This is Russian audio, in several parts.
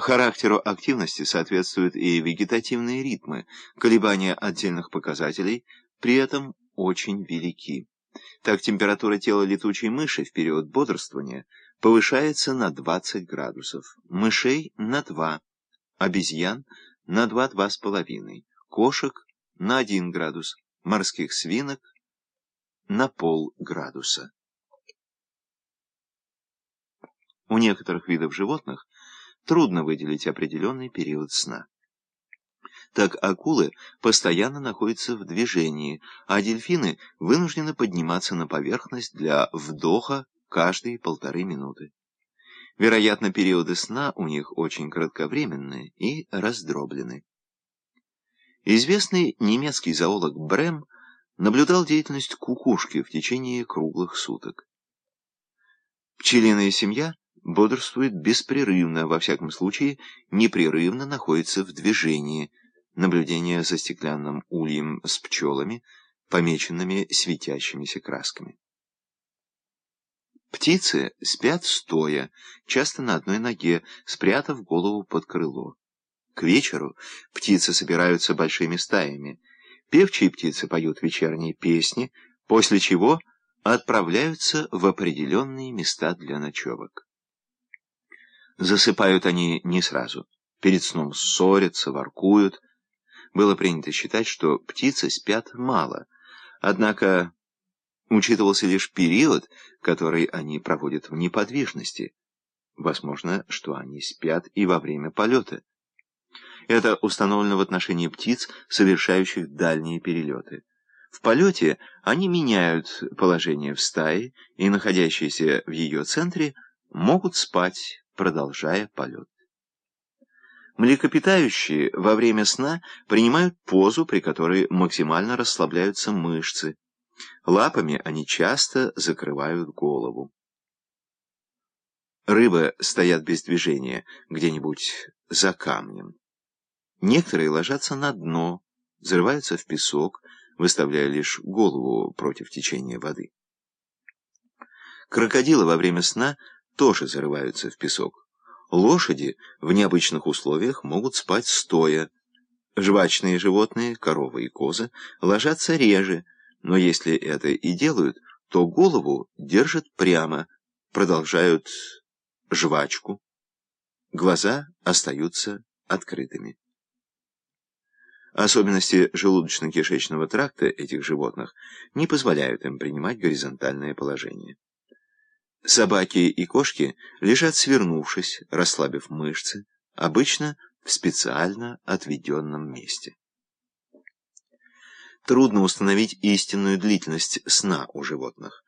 Характеру активности соответствуют и вегетативные ритмы, колебания отдельных показателей при этом очень велики. Так температура тела летучей мыши в период бодрствования повышается на 20 градусов, мышей на 2, обезьян на 2-2,5, кошек на 1 градус, морских свинок на полградуса. У некоторых видов животных трудно выделить определенный период сна. Так акулы постоянно находятся в движении, а дельфины вынуждены подниматься на поверхность для вдоха каждые полторы минуты. Вероятно, периоды сна у них очень кратковременные и раздроблены. Известный немецкий зоолог Брем наблюдал деятельность кукушки в течение круглых суток. Пчелиная семья бодрствует беспрерывно, во всяком случае, непрерывно находится в движении. Наблюдение за стеклянным ульем с пчелами, помеченными светящимися красками. Птицы спят стоя, часто на одной ноге, спрятав голову под крыло. К вечеру птицы собираются большими стаями. Певчие птицы поют вечерние песни, после чего отправляются в определенные места для ночевок. Засыпают они не сразу. Перед сном ссорятся, воркуют. Было принято считать, что птицы спят мало. Однако учитывался лишь период, который они проводят в неподвижности. Возможно, что они спят и во время полета. Это установлено в отношении птиц, совершающих дальние перелеты. В полете они меняют положение в стае, и находящиеся в ее центре могут спать продолжая полет. Млекопитающие во время сна принимают позу, при которой максимально расслабляются мышцы. Лапами они часто закрывают голову. Рыбы стоят без движения где-нибудь за камнем. Некоторые ложатся на дно, взрываются в песок, выставляя лишь голову против течения воды. Крокодилы во время сна тоже зарываются в песок. Лошади в необычных условиях могут спать стоя. Жвачные животные, коровы и козы, ложатся реже, но если это и делают, то голову держат прямо, продолжают жвачку. Глаза остаются открытыми. Особенности желудочно-кишечного тракта этих животных не позволяют им принимать горизонтальное положение. Собаки и кошки лежат свернувшись, расслабив мышцы, обычно в специально отведенном месте. Трудно установить истинную длительность сна у животных.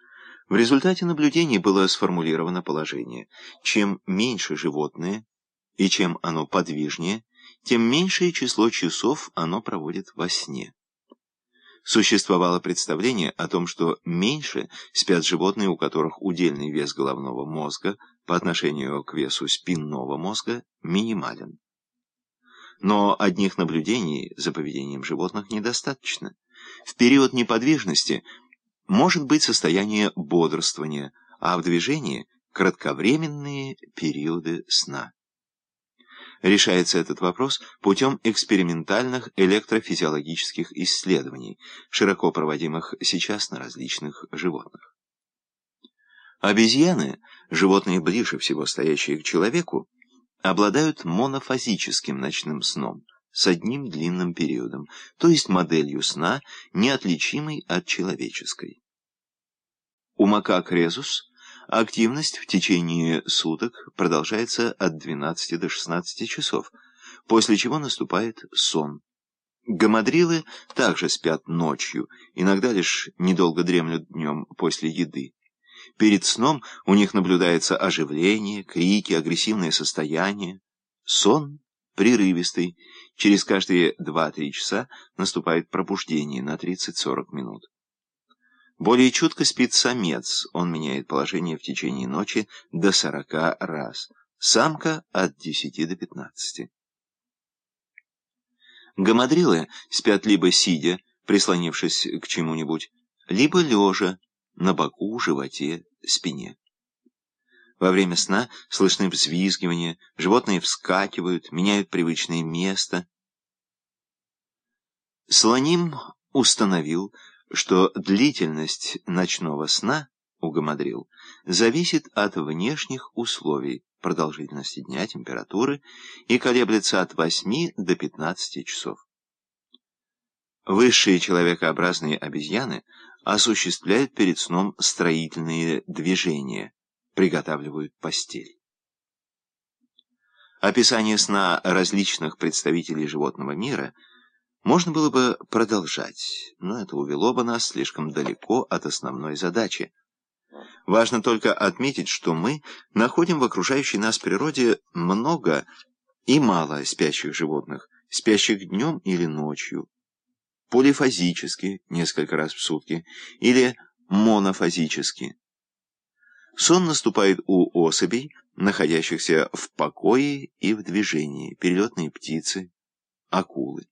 В результате наблюдений было сформулировано положение. Чем меньше животное и чем оно подвижнее, тем меньшее число часов оно проводит во сне. Существовало представление о том, что меньше спят животные, у которых удельный вес головного мозга по отношению к весу спинного мозга минимален. Но одних наблюдений за поведением животных недостаточно. В период неподвижности может быть состояние бодрствования, а в движении – кратковременные периоды сна. Решается этот вопрос путем экспериментальных электрофизиологических исследований, широко проводимых сейчас на различных животных. Обезьяны, животные ближе всего стоящие к человеку, обладают монофазическим ночным сном с одним длинным периодом, то есть моделью сна, неотличимой от человеческой. У макак резус Активность в течение суток продолжается от 12 до 16 часов, после чего наступает сон. Гамадрилы также спят ночью, иногда лишь недолго дремлют днем после еды. Перед сном у них наблюдается оживление, крики, агрессивное состояние. Сон прерывистый. Через каждые 2-3 часа наступает пробуждение на 30-40 минут. Более чутко спит самец, он меняет положение в течение ночи до 40 раз, самка от 10 до 15. Гамадрилы спят либо сидя, прислонившись к чему-нибудь, либо лежа, на боку, животе, спине. Во время сна слышны взвизгивания, животные вскакивают, меняют привычное место. Слоним установил, что длительность ночного сна у гамадрил зависит от внешних условий, продолжительности дня, температуры и колеблется от 8 до 15 часов. Высшие человекообразные обезьяны осуществляют перед сном строительные движения, приготавливают постель. Описание сна различных представителей животного мира можно было бы продолжать, но это увело бы нас слишком далеко от основной задачи. Важно только отметить, что мы находим в окружающей нас природе много и мало спящих животных, спящих днем или ночью, полифазически, несколько раз в сутки, или монофазически. Сон наступает у особей, находящихся в покое и в движении, перелетные птицы, акулы.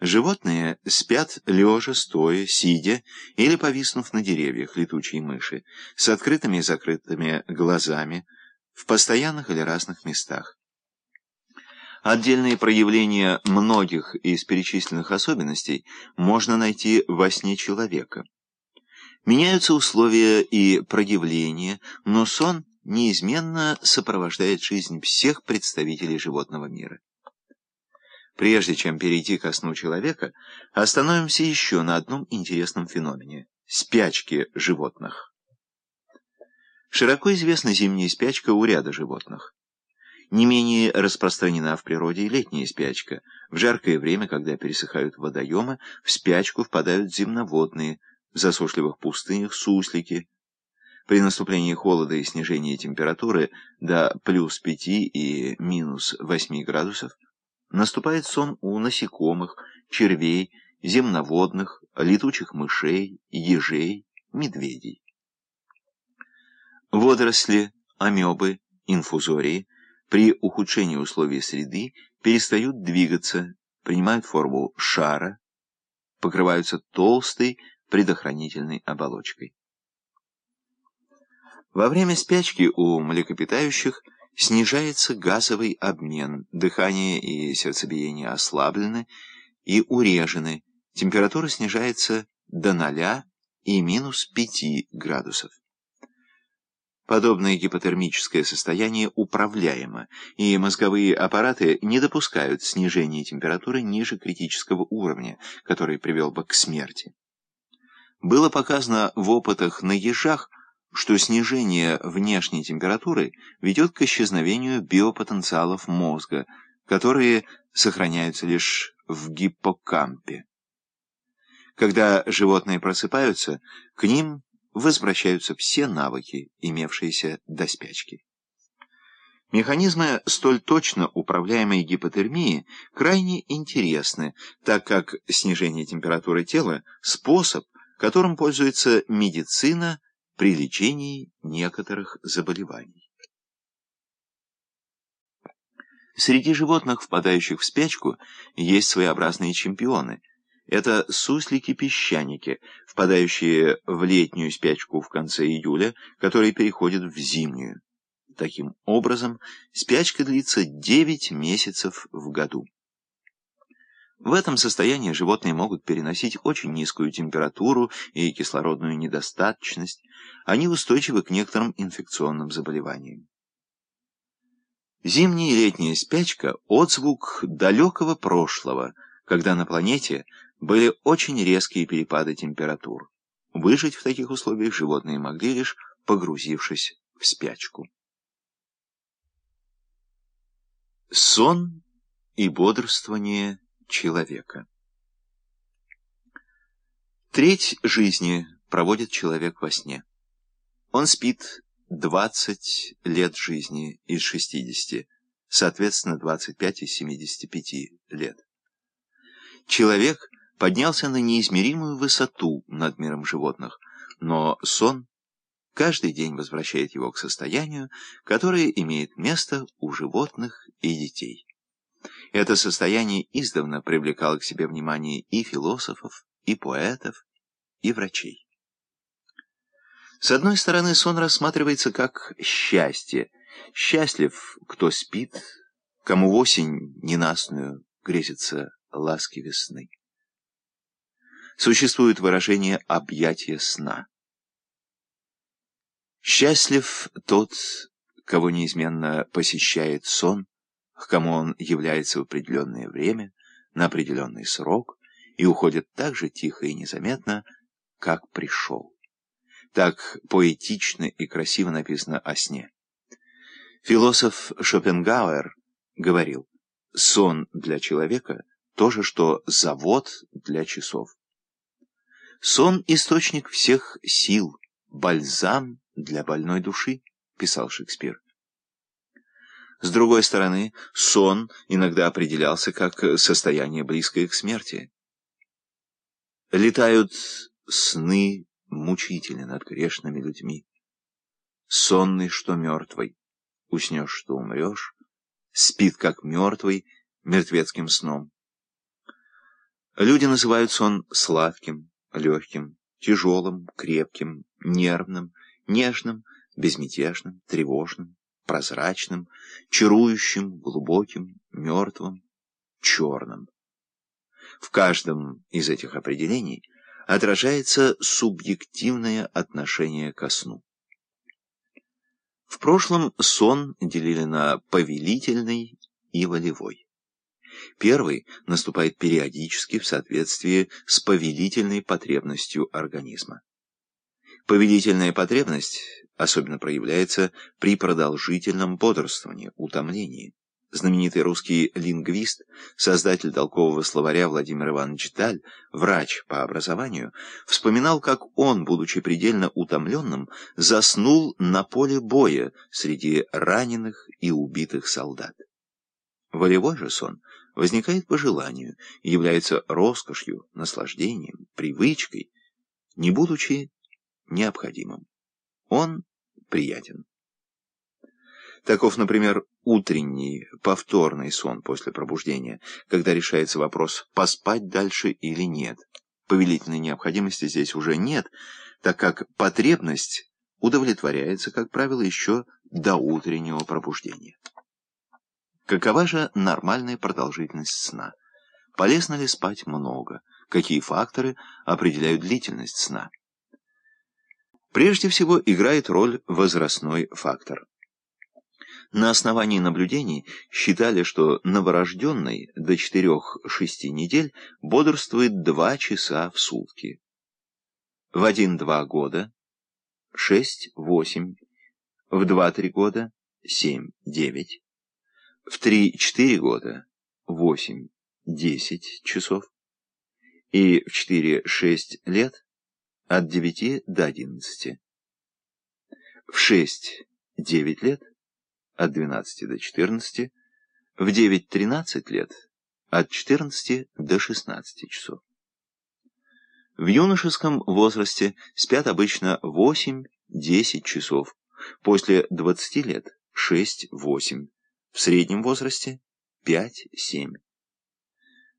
Животные спят лежа, стоя, сидя или повиснув на деревьях, летучие мыши, с открытыми и закрытыми глазами, в постоянных или разных местах. Отдельные проявления многих из перечисленных особенностей можно найти во сне человека. Меняются условия и проявления, но сон неизменно сопровождает жизнь всех представителей животного мира. Прежде чем перейти ко сну человека, остановимся еще на одном интересном феномене – спячке животных. Широко известна зимняя спячка у ряда животных. Не менее распространена в природе и летняя спячка. В жаркое время, когда пересыхают водоемы, в спячку впадают земноводные – в засушливых пустынях суслики. При наступлении холода и снижении температуры до плюс 5 и минус 8 градусов наступает сон у насекомых, червей, земноводных, летучих мышей, ежей, медведей. Водоросли, амебы, инфузории при ухудшении условий среды перестают двигаться, принимают форму шара, покрываются толстой, предохранительной оболочкой. Во время спячки у млекопитающих снижается газовый обмен, дыхание и сердцебиение ослаблены и урежены, температура снижается до 0 и минус 5 градусов. Подобное гипотермическое состояние управляемо, и мозговые аппараты не допускают снижения температуры ниже критического уровня, который привел бы к смерти. Было показано в опытах на ежах, что снижение внешней температуры ведет к исчезновению биопотенциалов мозга, которые сохраняются лишь в гиппокампе. Когда животные просыпаются, к ним возвращаются все навыки, имевшиеся до спячки. Механизмы столь точно управляемой гипотермии крайне интересны, так как снижение температуры тела – способ, которым пользуется медицина при лечении некоторых заболеваний. Среди животных, впадающих в спячку, есть своеобразные чемпионы. Это суслики-песчаники, впадающие в летнюю спячку в конце июля, которые переходят в зимнюю. Таким образом, спячка длится 9 месяцев в году. В этом состоянии животные могут переносить очень низкую температуру и кислородную недостаточность. Они устойчивы к некоторым инфекционным заболеваниям. Зимняя и летняя спячка – отзвук далекого прошлого, когда на планете были очень резкие перепады температур. Выжить в таких условиях животные могли лишь погрузившись в спячку. Сон и бодрствование – человека. Треть жизни проводит человек во сне. Он спит 20 лет жизни из 60, соответственно 25 из 75 лет. Человек поднялся на неизмеримую высоту над миром животных, но сон каждый день возвращает его к состоянию, которое имеет место у животных и детей. Это состояние издавна привлекало к себе внимание и философов, и поэтов, и врачей. С одной стороны, сон рассматривается как счастье. Счастлив, кто спит, кому в осень ненастную грезится ласки весны. Существует выражение «объятие сна». Счастлив тот, кого неизменно посещает сон, к кому он является в определенное время, на определенный срок, и уходит так же тихо и незаметно, как пришел. Так поэтично и красиво написано о сне. Философ Шопенгауэр говорил, сон для человека — то же, что завод для часов. Сон — источник всех сил, бальзам для больной души, писал Шекспир. С другой стороны, сон иногда определялся как состояние, близкое к смерти. Летают сны мучительны над грешными людьми. Сонный, что мертвый, уснешь, что умрешь, спит, как мертвый, мертвецким сном. Люди называют сон сладким, легким, тяжелым, крепким, нервным, нежным, безмятежным, тревожным, прозрачным, чарующим, глубоким, мертвым, черным. В каждом из этих определений отражается субъективное отношение ко сну. В прошлом сон делили на повелительный и волевой. Первый наступает периодически в соответствии с повелительной потребностью организма. Повелительная потребность особенно проявляется при продолжительном бодрствовании, утомлении. Знаменитый русский лингвист, создатель толкового словаря Владимир Иванович Даль, врач по образованию, вспоминал, как он, будучи предельно утомленным, заснул на поле боя среди раненых и убитых солдат. Волевой же сон возникает по желанию, является роскошью, наслаждением, привычкой, не будучи необходимым. Он приятен. Таков, например, утренний, повторный сон после пробуждения, когда решается вопрос, поспать дальше или нет. Повелительной необходимости здесь уже нет, так как потребность удовлетворяется, как правило, еще до утреннего пробуждения. Какова же нормальная продолжительность сна? Полезно ли спать много? Какие факторы определяют длительность сна? Прежде всего играет роль возрастной фактор. На основании наблюдений считали, что новорожденный до 4-6 недель бодрствует 2 часа в сутки. В 1-2 года 6-8, в 2-3 года 7-9, в 3-4 года 8-10 часов и в 4-6 лет от 9 до 11. В 6-9 лет от 12 до 14, в 9-13 лет от 14 до 16 часов. В юношеском возрасте спят обычно 8-10 часов, после 20 лет 6-8, в среднем возрасте 5-7.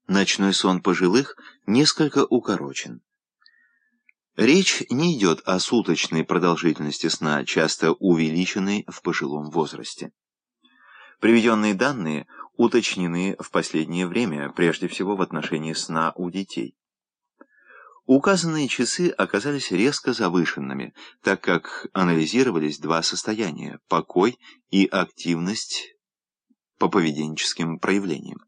Ночной сон пожилых несколько укорочен. Речь не идет о суточной продолжительности сна, часто увеличенной в пожилом возрасте. Приведенные данные уточнены в последнее время, прежде всего в отношении сна у детей. Указанные часы оказались резко завышенными, так как анализировались два состояния – покой и активность по поведенческим проявлениям.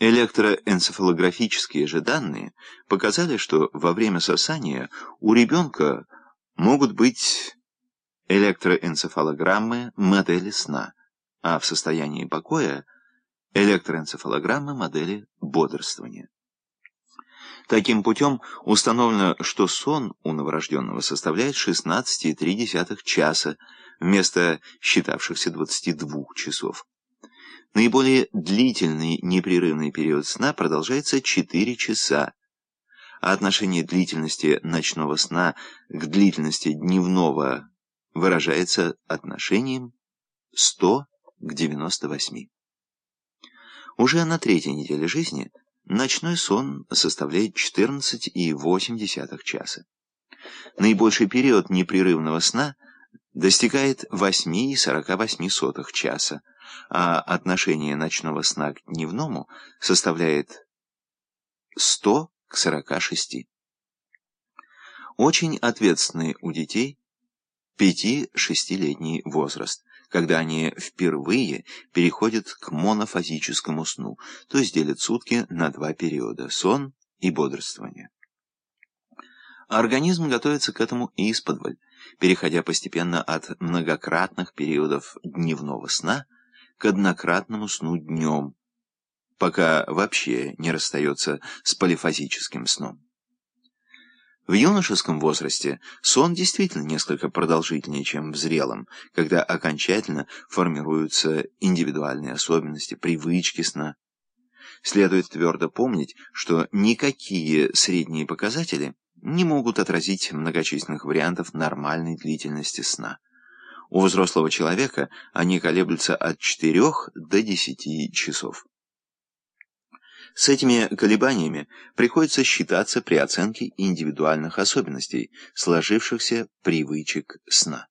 Электроэнцефалографические же данные показали, что во время сосания у ребенка могут быть электроэнцефалограммы модели сна, а в состоянии покоя электроэнцефалограммы модели бодрствования. Таким путем установлено, что сон у новорожденного составляет 16,3 часа вместо считавшихся 22 часов. Наиболее длительный непрерывный период сна продолжается 4 часа, а отношение длительности ночного сна к длительности дневного выражается отношением 100 к 98. Уже на третьей неделе жизни ночной сон составляет 14,8 часа. Наибольший период непрерывного сна достигает 8,48 часа, а отношение ночного сна к дневному составляет 100 к 46. Очень ответственный у детей 5-6-летний возраст, когда они впервые переходят к монофазическому сну, то есть делят сутки на два периода – сон и бодрствование. Организм готовится к этому исподволь, переходя постепенно от многократных периодов дневного сна к однократному сну днем, пока вообще не расстается с полифазическим сном. В юношеском возрасте сон действительно несколько продолжительнее, чем в зрелом, когда окончательно формируются индивидуальные особенности, привычки сна. Следует твердо помнить, что никакие средние показатели не могут отразить многочисленных вариантов нормальной длительности сна. У взрослого человека они колеблются от 4 до 10 часов. С этими колебаниями приходится считаться при оценке индивидуальных особенностей, сложившихся привычек сна.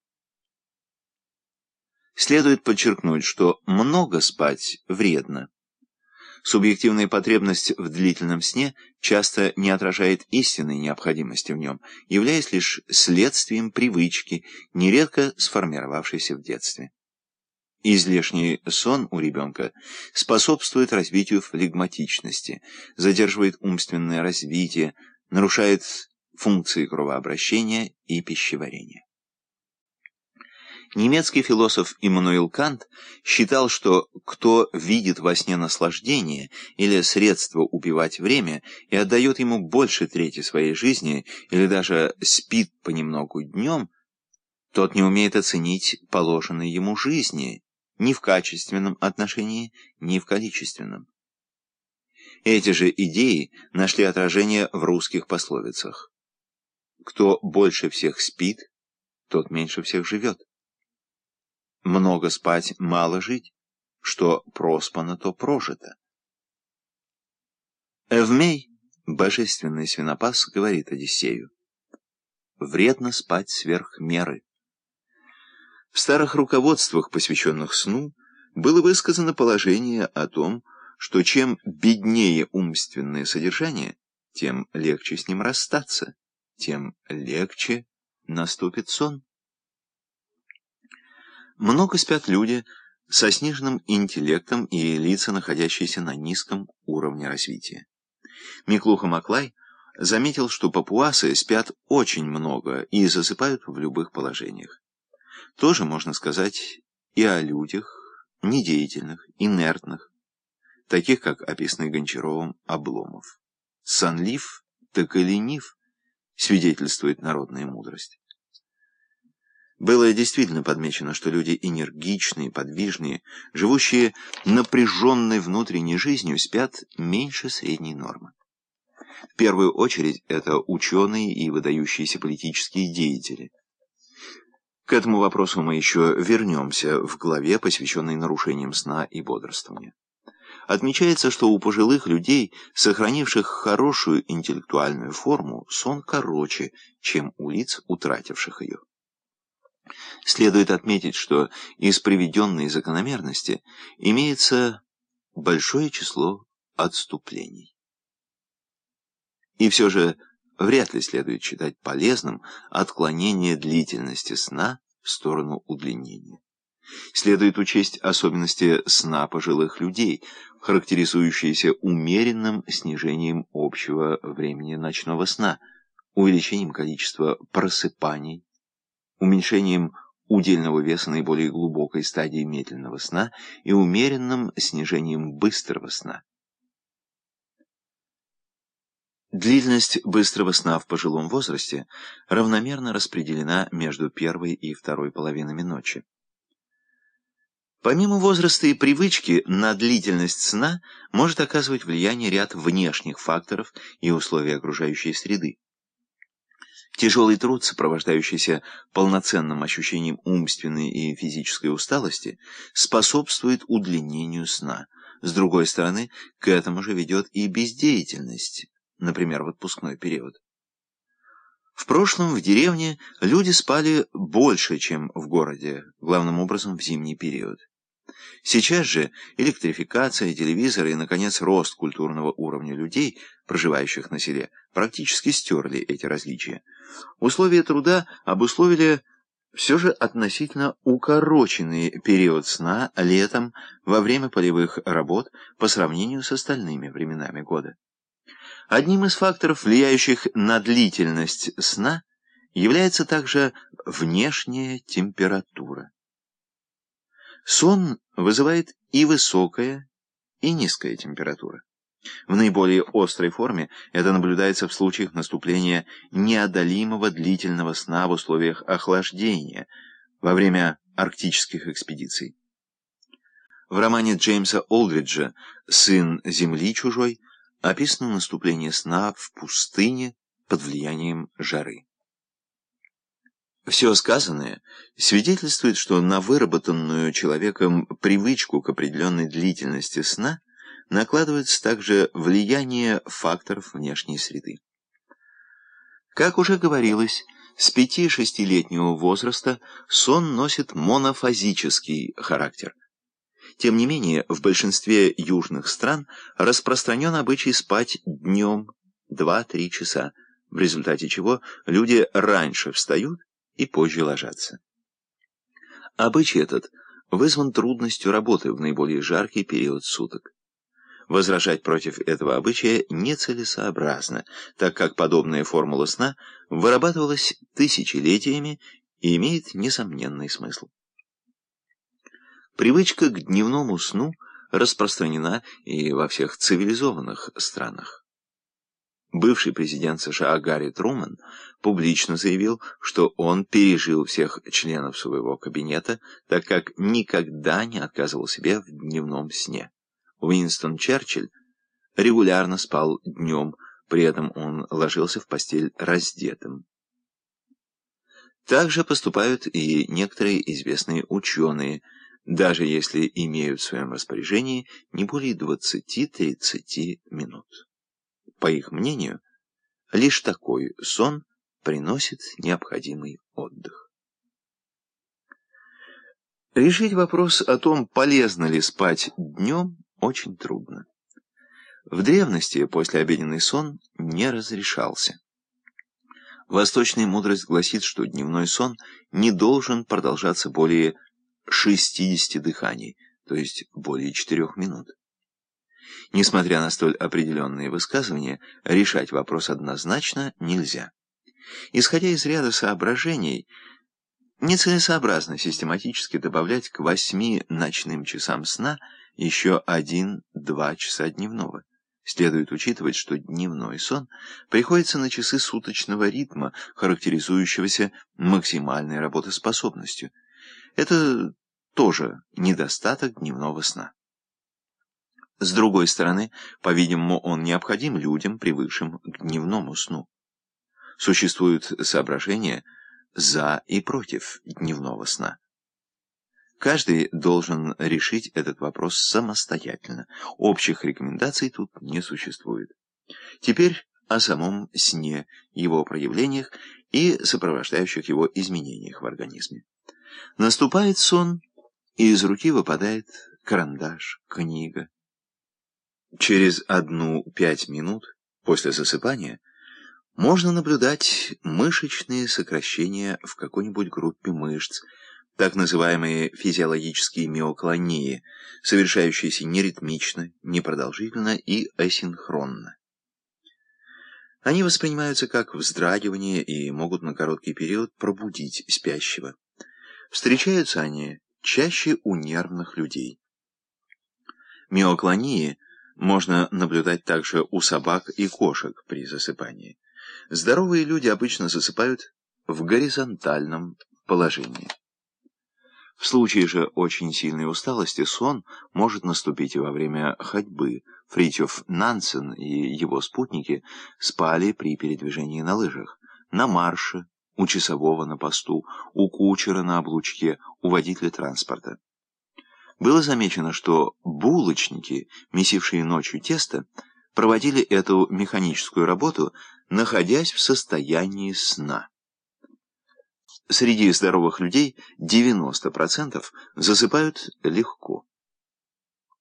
Следует подчеркнуть, что много спать вредно. Субъективная потребность в длительном сне часто не отражает истинной необходимости в нем, являясь лишь следствием привычки, нередко сформировавшейся в детстве. Излишний сон у ребенка способствует развитию флегматичности, задерживает умственное развитие, нарушает функции кровообращения и пищеварения. Немецкий философ Иммануил Кант считал, что кто видит во сне наслаждение или средство убивать время и отдает ему больше трети своей жизни или даже спит понемногу днем, тот не умеет оценить положенной ему жизни ни в качественном отношении, ни в количественном. Эти же идеи нашли отражение в русских пословицах. Кто больше всех спит, тот меньше всех живет. Много спать, мало жить, что проспано, то прожито. Эвмей, божественный свинопас, говорит Одиссею, «Вредно спать сверх меры». В старых руководствах, посвященных сну, было высказано положение о том, что чем беднее умственное содержание, тем легче с ним расстаться, тем легче наступит сон. Много спят люди со сниженным интеллектом и лица, находящиеся на низком уровне развития. Миклуха Маклай заметил, что папуасы спят очень много и засыпают в любых положениях. Тоже можно сказать и о людях, недеятельных, инертных, таких как описанный Гончаровым Обломов. Сонлив, так и ленив, свидетельствует народная мудрость. Было действительно подмечено, что люди энергичные, подвижные, живущие напряженной внутренней жизнью, спят меньше средней нормы. В первую очередь это ученые и выдающиеся политические деятели – к этому вопросу мы еще вернемся в главе, посвященной нарушениям сна и бодрствования. Отмечается, что у пожилых людей, сохранивших хорошую интеллектуальную форму, сон короче, чем у лиц, утративших ее. Следует отметить, что из приведенной закономерности имеется большое число отступлений. И все же Вряд ли следует считать полезным отклонение длительности сна в сторону удлинения. Следует учесть особенности сна пожилых людей, характеризующиеся умеренным снижением общего времени ночного сна, увеличением количества просыпаний, уменьшением удельного веса наиболее глубокой стадии медленного сна и умеренным снижением быстрого сна. Длительность быстрого сна в пожилом возрасте равномерно распределена между первой и второй половинами ночи. Помимо возраста и привычки, на длительность сна может оказывать влияние ряд внешних факторов и условий окружающей среды. Тяжелый труд, сопровождающийся полноценным ощущением умственной и физической усталости, способствует удлинению сна. С другой стороны, к этому же ведет и бездеятельность например, в отпускной период. В прошлом в деревне люди спали больше, чем в городе, главным образом в зимний период. Сейчас же электрификация, телевизоры и, наконец, рост культурного уровня людей, проживающих на селе, практически стерли эти различия. Условия труда обусловили все же относительно укороченный период сна летом во время полевых работ по сравнению с остальными временами года. Одним из факторов, влияющих на длительность сна, является также внешняя температура. Сон вызывает и высокая, и низкая температура. В наиболее острой форме это наблюдается в случаях наступления неодолимого длительного сна в условиях охлаждения во время арктических экспедиций. В романе Джеймса Олдриджа «Сын Земли чужой» описано наступление сна в пустыне под влиянием жары. Все сказанное свидетельствует, что на выработанную человеком привычку к определенной длительности сна накладывается также влияние факторов внешней среды. Как уже говорилось, с 5-6-летнего возраста сон носит монофазический характер. Тем не менее, в большинстве южных стран распространен обычай спать днем 2-3 часа, в результате чего люди раньше встают и позже ложатся. Обычай этот вызван трудностью работы в наиболее жаркий период суток. Возражать против этого обычая нецелесообразно, так как подобная формула сна вырабатывалась тысячелетиями и имеет несомненный смысл. Привычка к дневному сну распространена и во всех цивилизованных странах. Бывший президент США Гарри Труман публично заявил, что он пережил всех членов своего кабинета, так как никогда не отказывал себе в дневном сне. Уинстон Черчилль регулярно спал днем, при этом он ложился в постель раздетым. Также поступают и некоторые известные ученые, даже если имеют в своем распоряжении не более 20-30 минут. По их мнению, лишь такой сон приносит необходимый отдых. Решить вопрос о том, полезно ли спать днем, очень трудно. В древности послеобеденный сон не разрешался. Восточная мудрость гласит, что дневной сон не должен продолжаться более 60 дыханий, то есть более 4 минут. Несмотря на столь определенные высказывания, решать вопрос однозначно нельзя. Исходя из ряда соображений, нецелесообразно систематически добавлять к восьми ночным часам сна еще один-два часа дневного. Следует учитывать, что дневной сон приходится на часы суточного ритма, характеризующегося максимальной работоспособностью. Это тоже недостаток дневного сна. С другой стороны, по-видимому, он необходим людям, привыкшим к дневному сну. Существуют соображения за и против дневного сна. Каждый должен решить этот вопрос самостоятельно. Общих рекомендаций тут не существует. Теперь о самом сне, его проявлениях и сопровождающих его изменениях в организме. Наступает сон, и из руки выпадает карандаш, книга. Через одну-пять минут после засыпания можно наблюдать мышечные сокращения в какой-нибудь группе мышц, так называемые физиологические миоклонии, совершающиеся неритмично, непродолжительно и асинхронно. Они воспринимаются как вздрагивание и могут на короткий период пробудить спящего. Встречаются они чаще у нервных людей. Миоклонии – можно наблюдать также у собак и кошек при засыпании. Здоровые люди обычно засыпают в горизонтальном положении. В случае же очень сильной усталости сон может наступить и во время ходьбы. Фритьев Нансен и его спутники спали при передвижении на лыжах, на марше, у часового на посту, у кучера на облучке, у водителя транспорта. Было замечено, что булочники, месившие ночью тесто, проводили эту механическую работу находясь в состоянии сна. Среди здоровых людей 90% засыпают легко.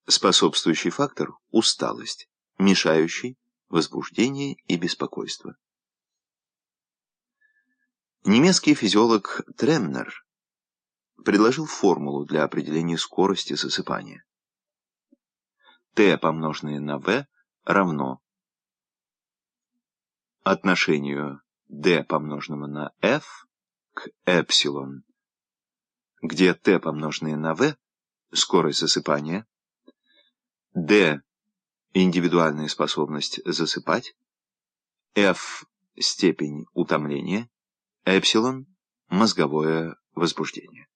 Способствующий фактор – усталость, мешающий – возбуждение и беспокойство. Немецкий физиолог Тремнер предложил формулу для определения скорости засыпания. Т помноженное на В равно отношению d помноженного на f к эпсилон, где t помноженное на v — скорость засыпания, d — индивидуальная способность засыпать, f — степень утомления, эпсилон — мозговое возбуждение.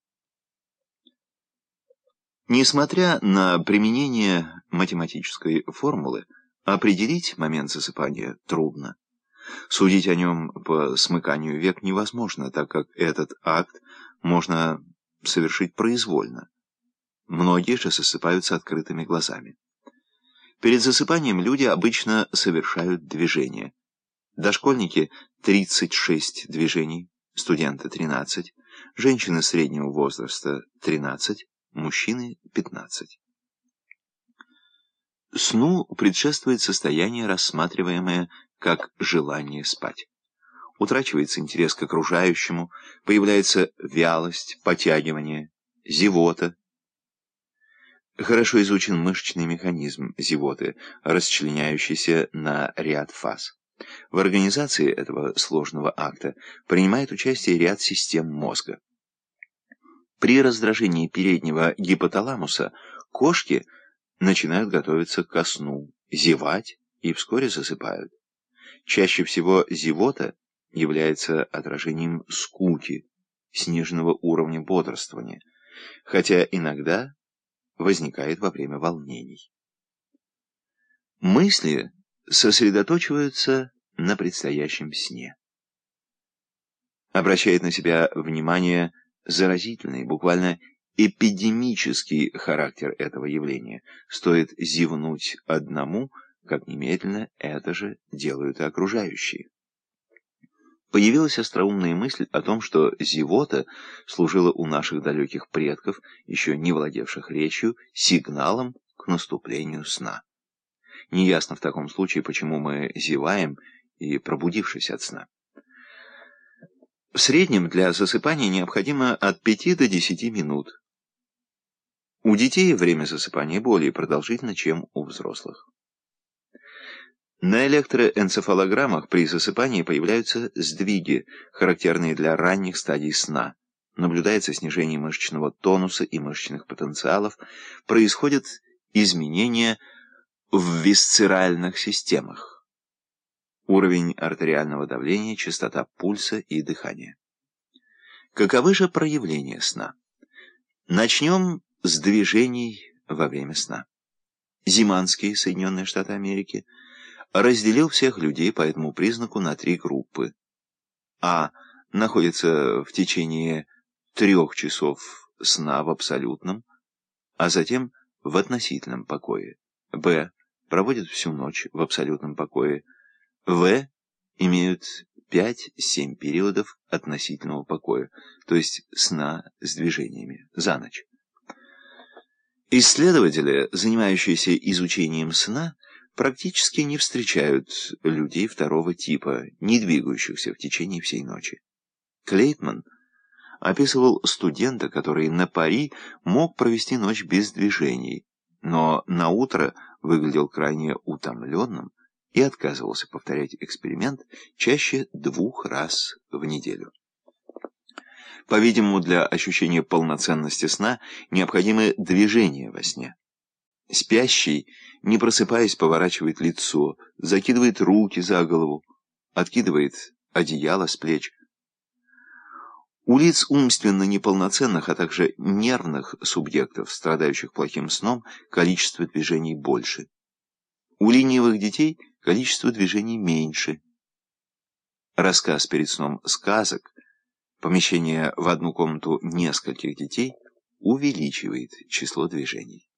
Несмотря на применение математической формулы, определить момент засыпания трудно. Судить о нем по смыканию век невозможно, так как этот акт можно совершить произвольно. Многие же засыпаются открытыми глазами. Перед засыпанием люди обычно совершают движения. Дошкольники – 36 движений, студенты – 13, женщины среднего возраста – 13, мужчины – 15. Сну предшествует состояние, рассматриваемое как желание спать. Утрачивается интерес к окружающему, появляется вялость, потягивание, зевота. Хорошо изучен мышечный механизм зевоты, расчленяющийся на ряд фаз. В организации этого сложного акта принимает участие ряд систем мозга. При раздражении переднего гипоталамуса кошки начинают готовиться ко сну, зевать и вскоре засыпают. Чаще всего зевота является отражением скуки, сниженного уровня бодрствования, хотя иногда возникает во время волнений. Мысли сосредоточиваются на предстоящем сне. Обращает на себя внимание заразительный, буквально эпидемический характер этого явления. Стоит зевнуть одному – как немедленно это же делают и окружающие. Появилась остроумная мысль о том, что зевота служила у наших далеких предков, еще не владевших речью, сигналом к наступлению сна. Неясно в таком случае, почему мы зеваем и пробудившись от сна. В среднем для засыпания необходимо от 5 до 10 минут. У детей время засыпания более продолжительно, чем у взрослых. На электроэнцефалограммах при засыпании появляются сдвиги, характерные для ранних стадий сна. Наблюдается снижение мышечного тонуса и мышечных потенциалов, происходят изменения в висцеральных системах. Уровень артериального давления, частота пульса и дыхания. Каковы же проявления сна? Начнем с движений во время сна. Зиманские Соединенные Штаты Америки – разделил всех людей по этому признаку на три группы. А находится в течение трех часов сна в абсолютном, а затем в относительном покое. Б. Проводят всю ночь в абсолютном покое. В. Имеют 5-7 периодов относительного покоя, то есть сна с движениями, за ночь. Исследователи, занимающиеся изучением сна, практически не встречают людей второго типа, не двигающихся в течение всей ночи. Клейтман описывал студента, который на пари мог провести ночь без движений, но на утро выглядел крайне утомленным и отказывался повторять эксперимент чаще двух раз в неделю. По-видимому, для ощущения полноценности сна необходимы движения во сне. Спящий, не просыпаясь, поворачивает лицо, закидывает руки за голову, откидывает одеяло с плеч. У лиц умственно неполноценных, а также нервных субъектов, страдающих плохим сном, количество движений больше. У ленивых детей количество движений меньше. Рассказ перед сном сказок, помещение в одну комнату нескольких детей увеличивает число движений.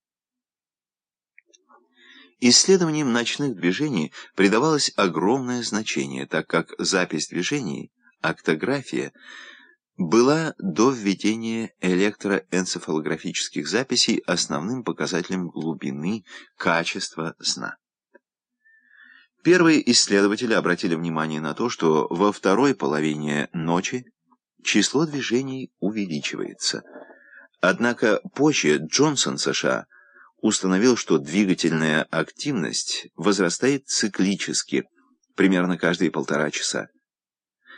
Исследованиям ночных движений придавалось огромное значение, так как запись движений, актография, была до введения электроэнцефалографических записей основным показателем глубины, качества сна. Первые исследователи обратили внимание на то, что во второй половине ночи число движений увеличивается. Однако позже Джонсон США установил, что двигательная активность возрастает циклически, примерно каждые полтора часа.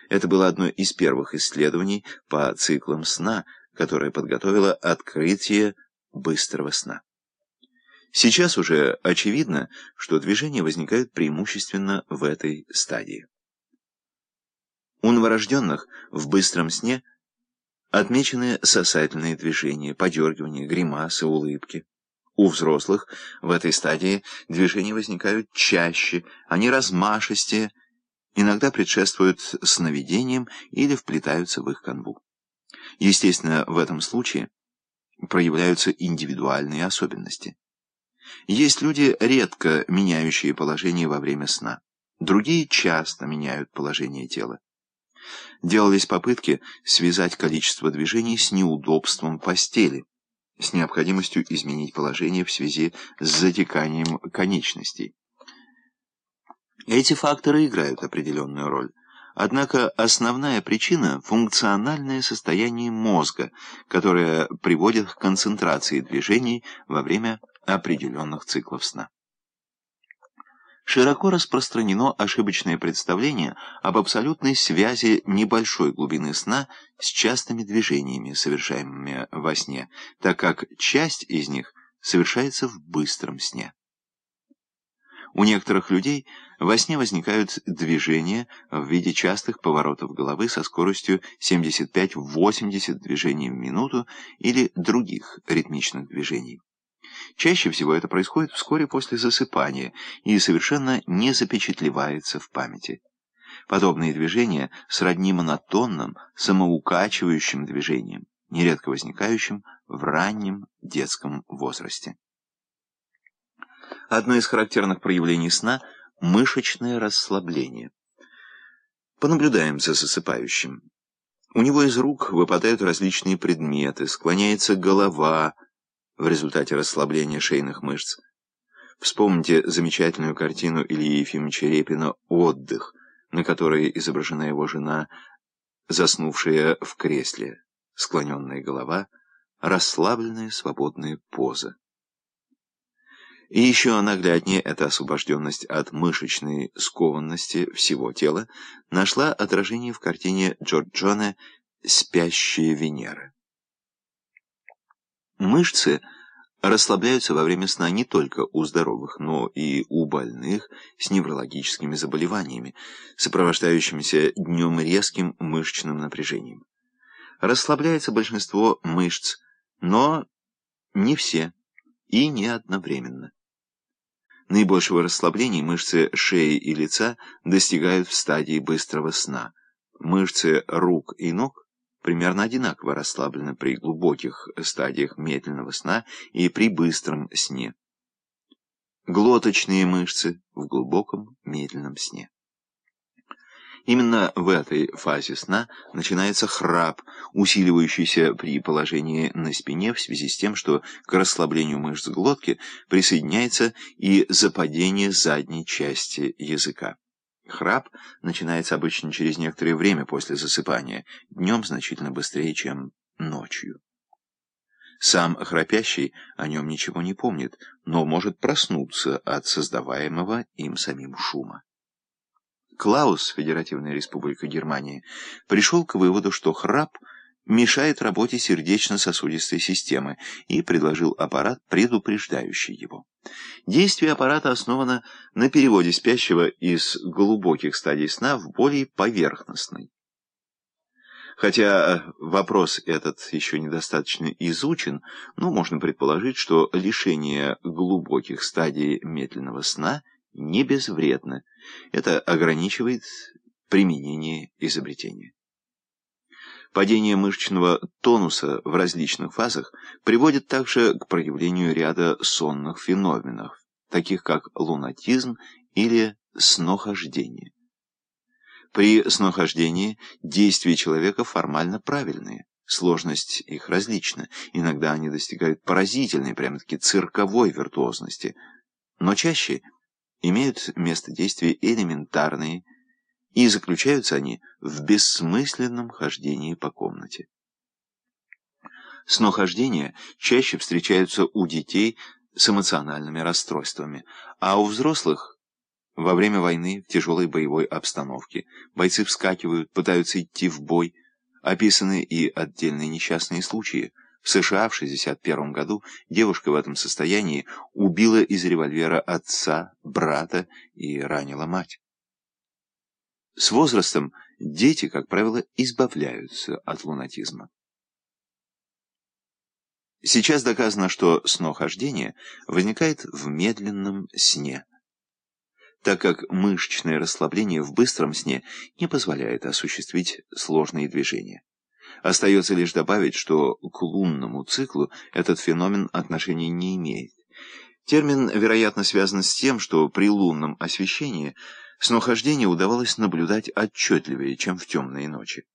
Это было одно из первых исследований по циклам сна, которое подготовило открытие быстрого сна. Сейчас уже очевидно, что движения возникают преимущественно в этой стадии. У новорожденных в быстром сне отмечены сосательные движения, подергивания, гримасы, улыбки. У взрослых в этой стадии движения возникают чаще, они размашистее, иногда предшествуют сновидениям или вплетаются в их канву. Естественно, в этом случае проявляются индивидуальные особенности. Есть люди, редко меняющие положение во время сна. Другие часто меняют положение тела. Делались попытки связать количество движений с неудобством постели, с необходимостью изменить положение в связи с затеканием конечностей. Эти факторы играют определенную роль. Однако основная причина – функциональное состояние мозга, которое приводит к концентрации движений во время определенных циклов сна. Широко распространено ошибочное представление об абсолютной связи небольшой глубины сна с частыми движениями, совершаемыми во сне, так как часть из них совершается в быстром сне. У некоторых людей во сне возникают движения в виде частых поворотов головы со скоростью 75-80 движений в минуту или других ритмичных движений. Чаще всего это происходит вскоре после засыпания и совершенно не запечатлевается в памяти. Подобные движения сродни монотонным, самоукачивающим движениям, нередко возникающим в раннем детском возрасте. Одно из характерных проявлений сна – мышечное расслабление. Понаблюдаем за засыпающим. У него из рук выпадают различные предметы, склоняется голова в результате расслабления шейных мышц. Вспомните замечательную картину Ильи Ефимовича Репина «Отдых», на которой изображена его жена, заснувшая в кресле, склоненная голова, расслабленная свободная поза. И еще нагляднее эта освобожденность от мышечной скованности всего тела нашла отражение в картине Джорджона «Спящая Венера». Мышцы расслабляются во время сна не только у здоровых, но и у больных с неврологическими заболеваниями, сопровождающимися днем резким мышечным напряжением. Расслабляется большинство мышц, но не все и не одновременно. Наибольшего расслабления мышцы шеи и лица достигают в стадии быстрого сна. Мышцы рук и ног примерно одинаково расслаблены при глубоких стадиях медленного сна и при быстром сне. Глоточные мышцы в глубоком медленном сне. Именно в этой фазе сна начинается храп, усиливающийся при положении на спине в связи с тем, что к расслаблению мышц глотки присоединяется и западение задней части языка. Храп начинается обычно через некоторое время после засыпания, днем значительно быстрее, чем ночью. Сам храпящий о нем ничего не помнит, но может проснуться от создаваемого им самим шума. Клаус, Федеративная Республика Германия, пришел к выводу, что храп мешает работе сердечно-сосудистой системы и предложил аппарат, предупреждающий его. Действие аппарата основано на переводе спящего из глубоких стадий сна в более поверхностный. Хотя вопрос этот еще недостаточно изучен, но можно предположить, что лишение глубоких стадий медленного сна – не безвредно. Это ограничивает применение изобретения. Падение мышечного тонуса в различных фазах приводит также к проявлению ряда сонных феноменов, таких как лунатизм или снохождение. При снохождении действия человека формально правильные, сложность их различна, иногда они достигают поразительной, прямо-таки цирковой виртуозности, но чаще имеют место действия элементарные, и заключаются они в бессмысленном хождении по комнате. Снохождения чаще встречаются у детей с эмоциональными расстройствами, а у взрослых во время войны в тяжелой боевой обстановке. Бойцы вскакивают, пытаются идти в бой. Описаны и отдельные несчастные случаи. В США в 1961 году девушка в этом состоянии убила из револьвера отца, брата и ранила мать. С возрастом дети, как правило, избавляются от лунатизма. Сейчас доказано, что снохождение возникает в медленном сне, так как мышечное расслабление в быстром сне не позволяет осуществить сложные движения. Остается лишь добавить, что к лунному циклу этот феномен отношения не имеет. Термин, вероятно, связан с тем, что при лунном освещении снохождение удавалось наблюдать отчетливее, чем в темные ночи.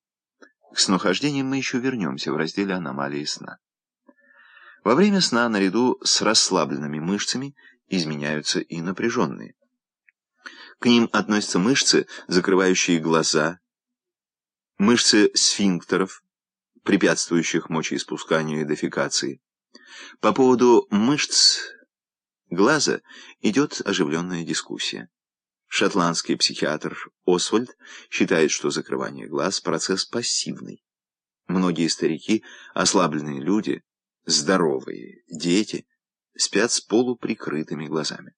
К снохождениям мы еще вернемся в разделе «Аномалии сна». Во время сна наряду с расслабленными мышцами изменяются и напряженные. К ним относятся мышцы, закрывающие глаза, мышцы сфинктеров, препятствующих мочеиспусканию и дефекации. По поводу мышц глаза идет оживленная дискуссия. Шотландский психиатр Освальд считает, что закрывание глаз – процесс пассивный. Многие старики, ослабленные люди, здоровые дети спят с полуприкрытыми глазами.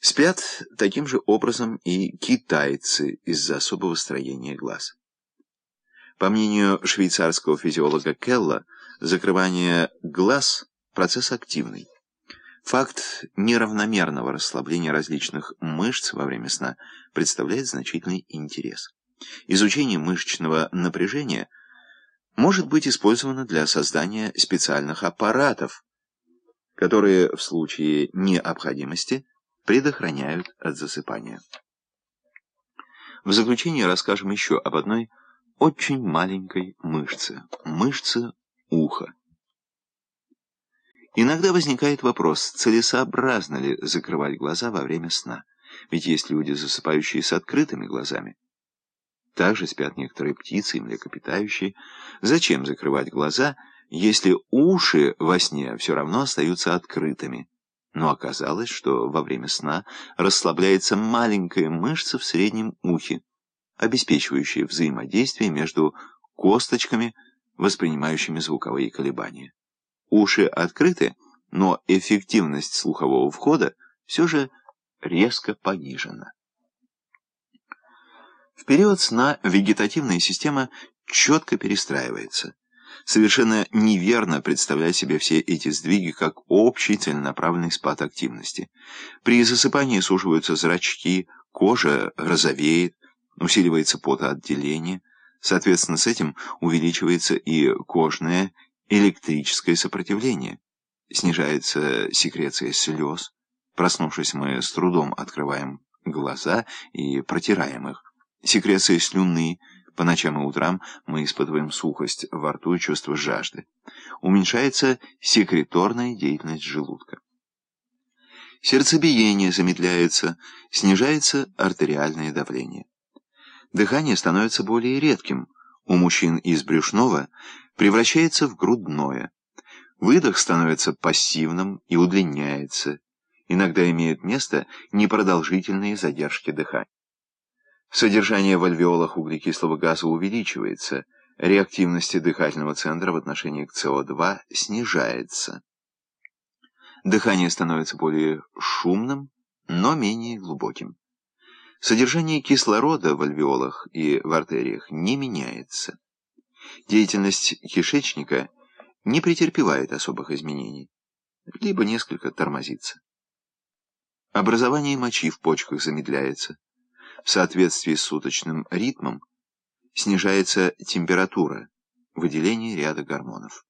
Спят таким же образом и китайцы из-за особого строения глаз. По мнению швейцарского физиолога Келла, закрывание глаз – процесс активный. Факт неравномерного расслабления различных мышц во время сна представляет значительный интерес. Изучение мышечного напряжения – может быть использовано для создания специальных аппаратов, которые в случае необходимости предохраняют от засыпания. В заключение расскажем еще об одной очень маленькой мышце – мышце уха. Иногда возникает вопрос, целесообразно ли закрывать глаза во время сна, ведь есть люди, засыпающие с открытыми глазами. Также спят некоторые птицы и млекопитающие. Зачем закрывать глаза, если уши во сне все равно остаются открытыми? Но оказалось, что во время сна расслабляется маленькая мышца в среднем ухе, обеспечивающая взаимодействие между косточками, воспринимающими звуковые колебания. Уши открыты, но эффективность слухового входа все же резко понижена. В период сна вегетативная система четко перестраивается. Совершенно неверно представлять себе все эти сдвиги как общий целенаправленный спад активности. При засыпании суживаются зрачки, кожа розовеет, усиливается потоотделение. Соответственно, с этим увеличивается и кожное электрическое сопротивление. Снижается секреция слез. Проснувшись, мы с трудом открываем глаза и протираем их секреция слюны. По ночам и утрам мы испытываем сухость во рту и чувство жажды. Уменьшается секреторная деятельность желудка. Сердцебиение замедляется, снижается артериальное давление. Дыхание становится более редким. У мужчин из брюшного превращается в грудное. Выдох становится пассивным и удлиняется. Иногда имеют место непродолжительные задержки дыхания. Содержание в альвеолах углекислого газа увеличивается, реактивность дыхательного центра в отношении к СО2 снижается. Дыхание становится более шумным, но менее глубоким. Содержание кислорода в альвеолах и в артериях не меняется. Деятельность кишечника не претерпевает особых изменений, либо несколько тормозится. Образование мочи в почках замедляется в соответствии с суточным ритмом снижается температура, выделение ряда гормонов.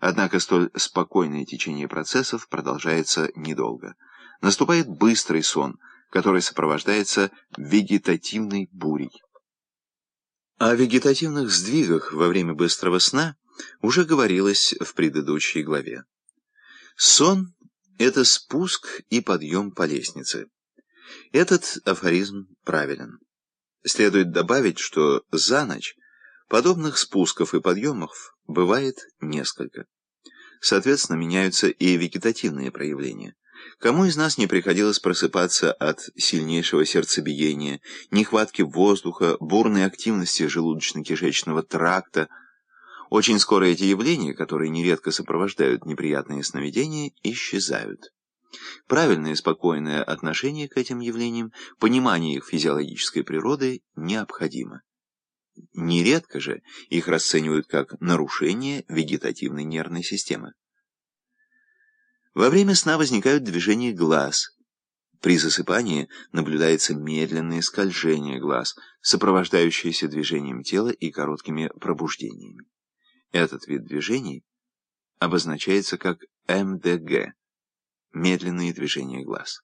Однако столь спокойное течение процессов продолжается недолго. Наступает быстрый сон, который сопровождается вегетативной бурей. О вегетативных сдвигах во время быстрого сна уже говорилось в предыдущей главе. Сон — это спуск и подъем по лестнице. Этот афоризм правилен. Следует добавить, что за ночь подобных спусков и подъемов бывает несколько. Соответственно, меняются и вегетативные проявления. Кому из нас не приходилось просыпаться от сильнейшего сердцебиения, нехватки воздуха, бурной активности желудочно-кишечного тракта? Очень скоро эти явления, которые нередко сопровождают неприятные сновидения, исчезают. Правильное спокойное отношение к этим явлениям, понимание их физиологической природы необходимо. Нередко же их расценивают как нарушение вегетативной нервной системы. Во время сна возникают движения глаз. При засыпании наблюдается медленное скольжение глаз, сопровождающееся движением тела и короткими пробуждениями. Этот вид движений обозначается как МДГ – медленные движения глаз.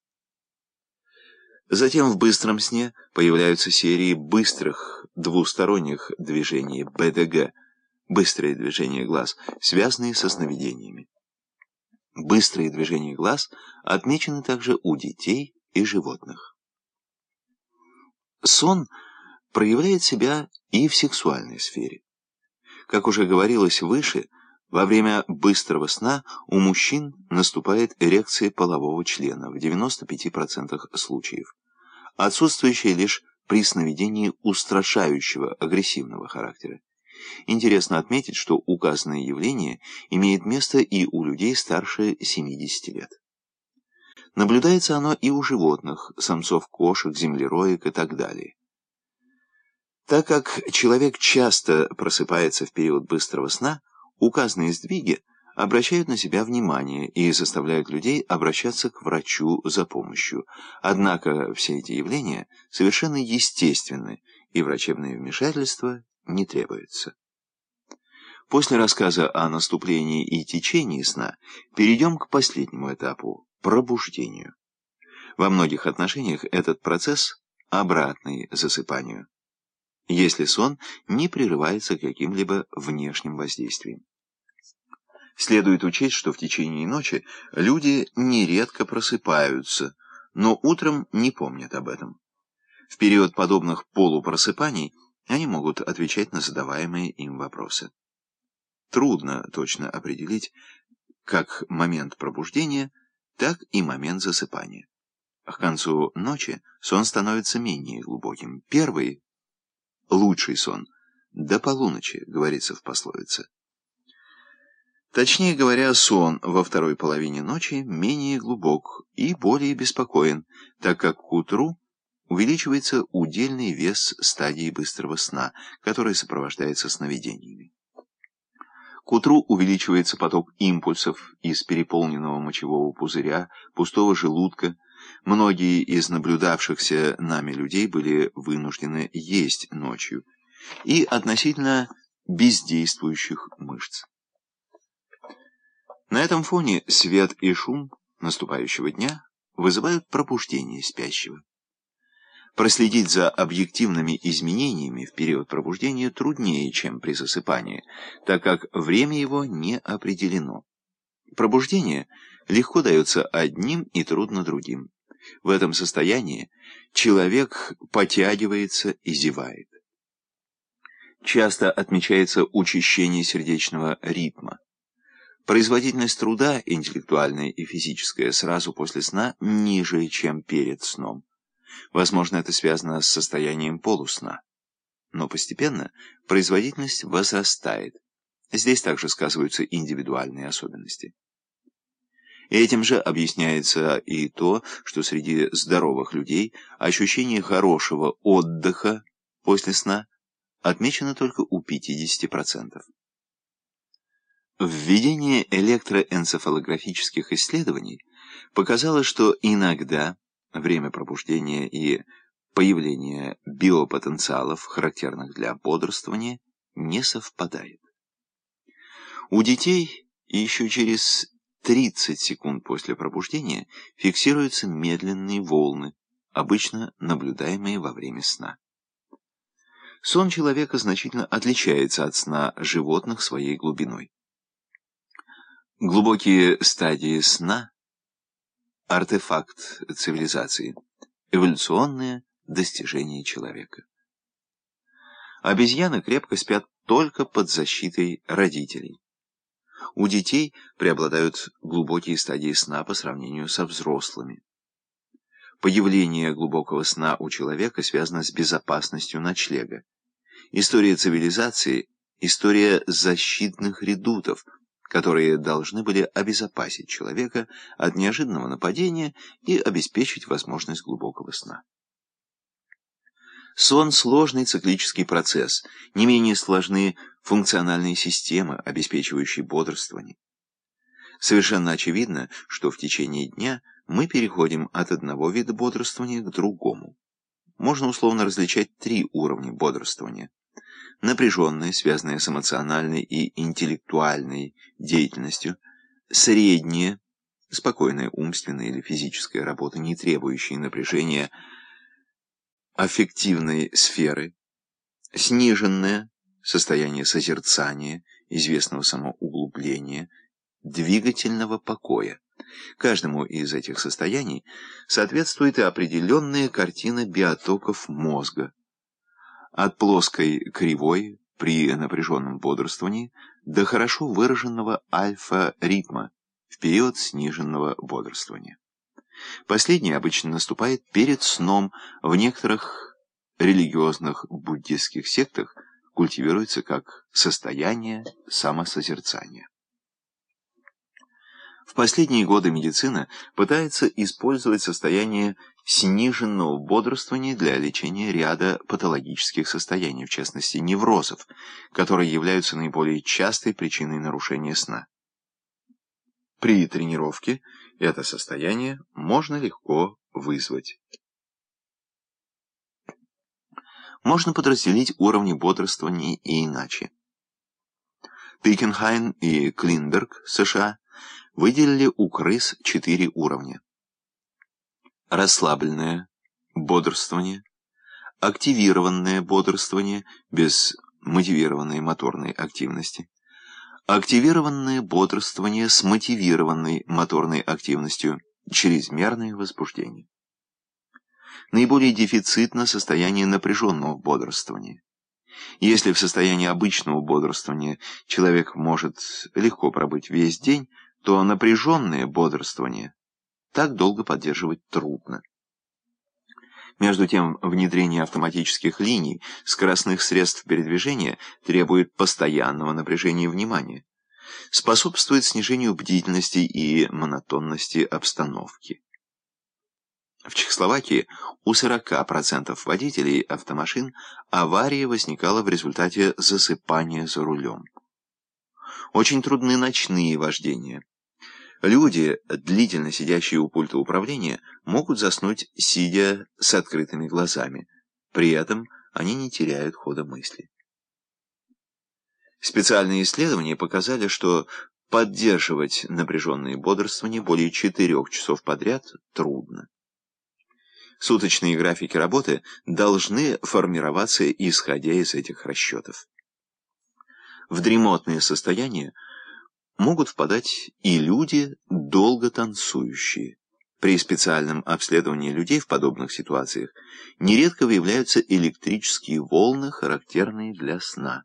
Затем в быстром сне появляются серии быстрых двусторонних движений БДГ – быстрые движения глаз, связанные со сновидениями. Быстрые движения глаз отмечены также у детей и животных. Сон проявляет себя и в сексуальной сфере. Как уже говорилось выше, во время быстрого сна у мужчин наступает эрекция полового члена в 95% случаев, отсутствующая лишь при сновидении устрашающего агрессивного характера. Интересно отметить, что указанное явление имеет место и у людей старше 70 лет. Наблюдается оно и у животных, самцов кошек, землероек и так далее. Так как человек часто просыпается в период быстрого сна, указанные сдвиги обращают на себя внимание и заставляют людей обращаться к врачу за помощью. Однако все эти явления совершенно естественны, и врачебное вмешательство не требуется. После рассказа о наступлении и течении сна перейдем к последнему этапу – пробуждению. Во многих отношениях этот процесс обратный засыпанию, если сон не прерывается каким-либо внешним воздействием. Следует учесть, что в течение ночи люди нередко просыпаются, но утром не помнят об этом. В период подобных полупросыпаний они могут отвечать на задаваемые им вопросы. Трудно точно определить как момент пробуждения, так и момент засыпания. К концу ночи сон становится менее глубоким. Первый, лучший сон, до полуночи, говорится в пословице. Точнее говоря, сон во второй половине ночи менее глубок и более беспокоен, так как к утру увеличивается удельный вес стадии быстрого сна, который сопровождается сновидениями. К утру увеличивается поток импульсов из переполненного мочевого пузыря, пустого желудка. Многие из наблюдавшихся нами людей были вынуждены есть ночью и относительно бездействующих мышц. На этом фоне свет и шум наступающего дня вызывают пробуждение спящего. Проследить за объективными изменениями в период пробуждения труднее, чем при засыпании, так как время его не определено. Пробуждение легко дается одним и трудно другим. В этом состоянии человек потягивается и зевает. Часто отмечается учащение сердечного ритма. Производительность труда, интеллектуальная и физическая, сразу после сна ниже, чем перед сном. Возможно, это связано с состоянием полусна. Но постепенно производительность возрастает. Здесь также сказываются индивидуальные особенности. Этим же объясняется и то, что среди здоровых людей ощущение хорошего отдыха после сна отмечено только у 50%. Введение электроэнцефалографических исследований показало, что иногда время пробуждения и появление биопотенциалов, характерных для бодрствования, не совпадает. У детей еще через 30 секунд после пробуждения фиксируются медленные волны, обычно наблюдаемые во время сна. Сон человека значительно отличается от сна животных своей глубиной. Глубокие стадии сна – артефакт цивилизации, эволюционное достижение человека. Обезьяны крепко спят только под защитой родителей. У детей преобладают глубокие стадии сна по сравнению со взрослыми. Появление глубокого сна у человека связано с безопасностью ночлега. История цивилизации – история защитных редутов, которые должны были обезопасить человека от неожиданного нападения и обеспечить возможность глубокого сна. Сон – сложный циклический процесс, не менее сложны функциональные системы, обеспечивающие бодрствование. Совершенно очевидно, что в течение дня мы переходим от одного вида бодрствования к другому. Можно условно различать три уровня бодрствования. Напряженное, связанное с эмоциональной и интеллектуальной деятельностью, среднее, спокойная умственная или физическая работа, не требующая напряжения, аффективной сферы, сниженное состояние созерцания, известного самоуглубления, двигательного покоя. Каждому из этих состояний соответствует и определенная картина биотоков мозга. От плоской кривой при напряженном бодрствовании до хорошо выраженного альфа-ритма в период сниженного бодрствования. Последний обычно наступает перед сном. В некоторых религиозных буддистских сектах культивируется как состояние самосозерцания. В последние годы медицина пытается использовать состояние сниженного бодрствования для лечения ряда патологических состояний, в частности неврозов, которые являются наиболее частой причиной нарушения сна. При тренировке это состояние можно легко вызвать. Можно подразделить уровни бодрствования и иначе. Пикенхайн и Клинберг, США, выделили у крыс четыре уровня. Расслабленное бодрствование, активированное бодрствование без мотивированной моторной активности, Активированное бодрствование с мотивированной моторной активностью, чрезмерное возбуждение. Наиболее дефицитно состояние напряженного бодрствования. Если в состоянии обычного бодрствования человек может легко пробыть весь день, то напряженное бодрствование так долго поддерживать трудно. Между тем, внедрение автоматических линий, скоростных средств передвижения требует постоянного напряжения внимания, способствует снижению бдительности и монотонности обстановки. В Чехословакии у 40% водителей автомашин авария возникала в результате засыпания за рулем. Очень трудны ночные вождения. Люди, длительно сидящие у пульта управления, могут заснуть, сидя с открытыми глазами. При этом они не теряют хода мысли. Специальные исследования показали, что поддерживать напряженное бодрствование более четырех часов подряд трудно. Суточные графики работы должны формироваться исходя из этих расчетов. В дремотное состояние могут впадать и люди, долго танцующие. При специальном обследовании людей в подобных ситуациях нередко выявляются электрические волны, характерные для сна.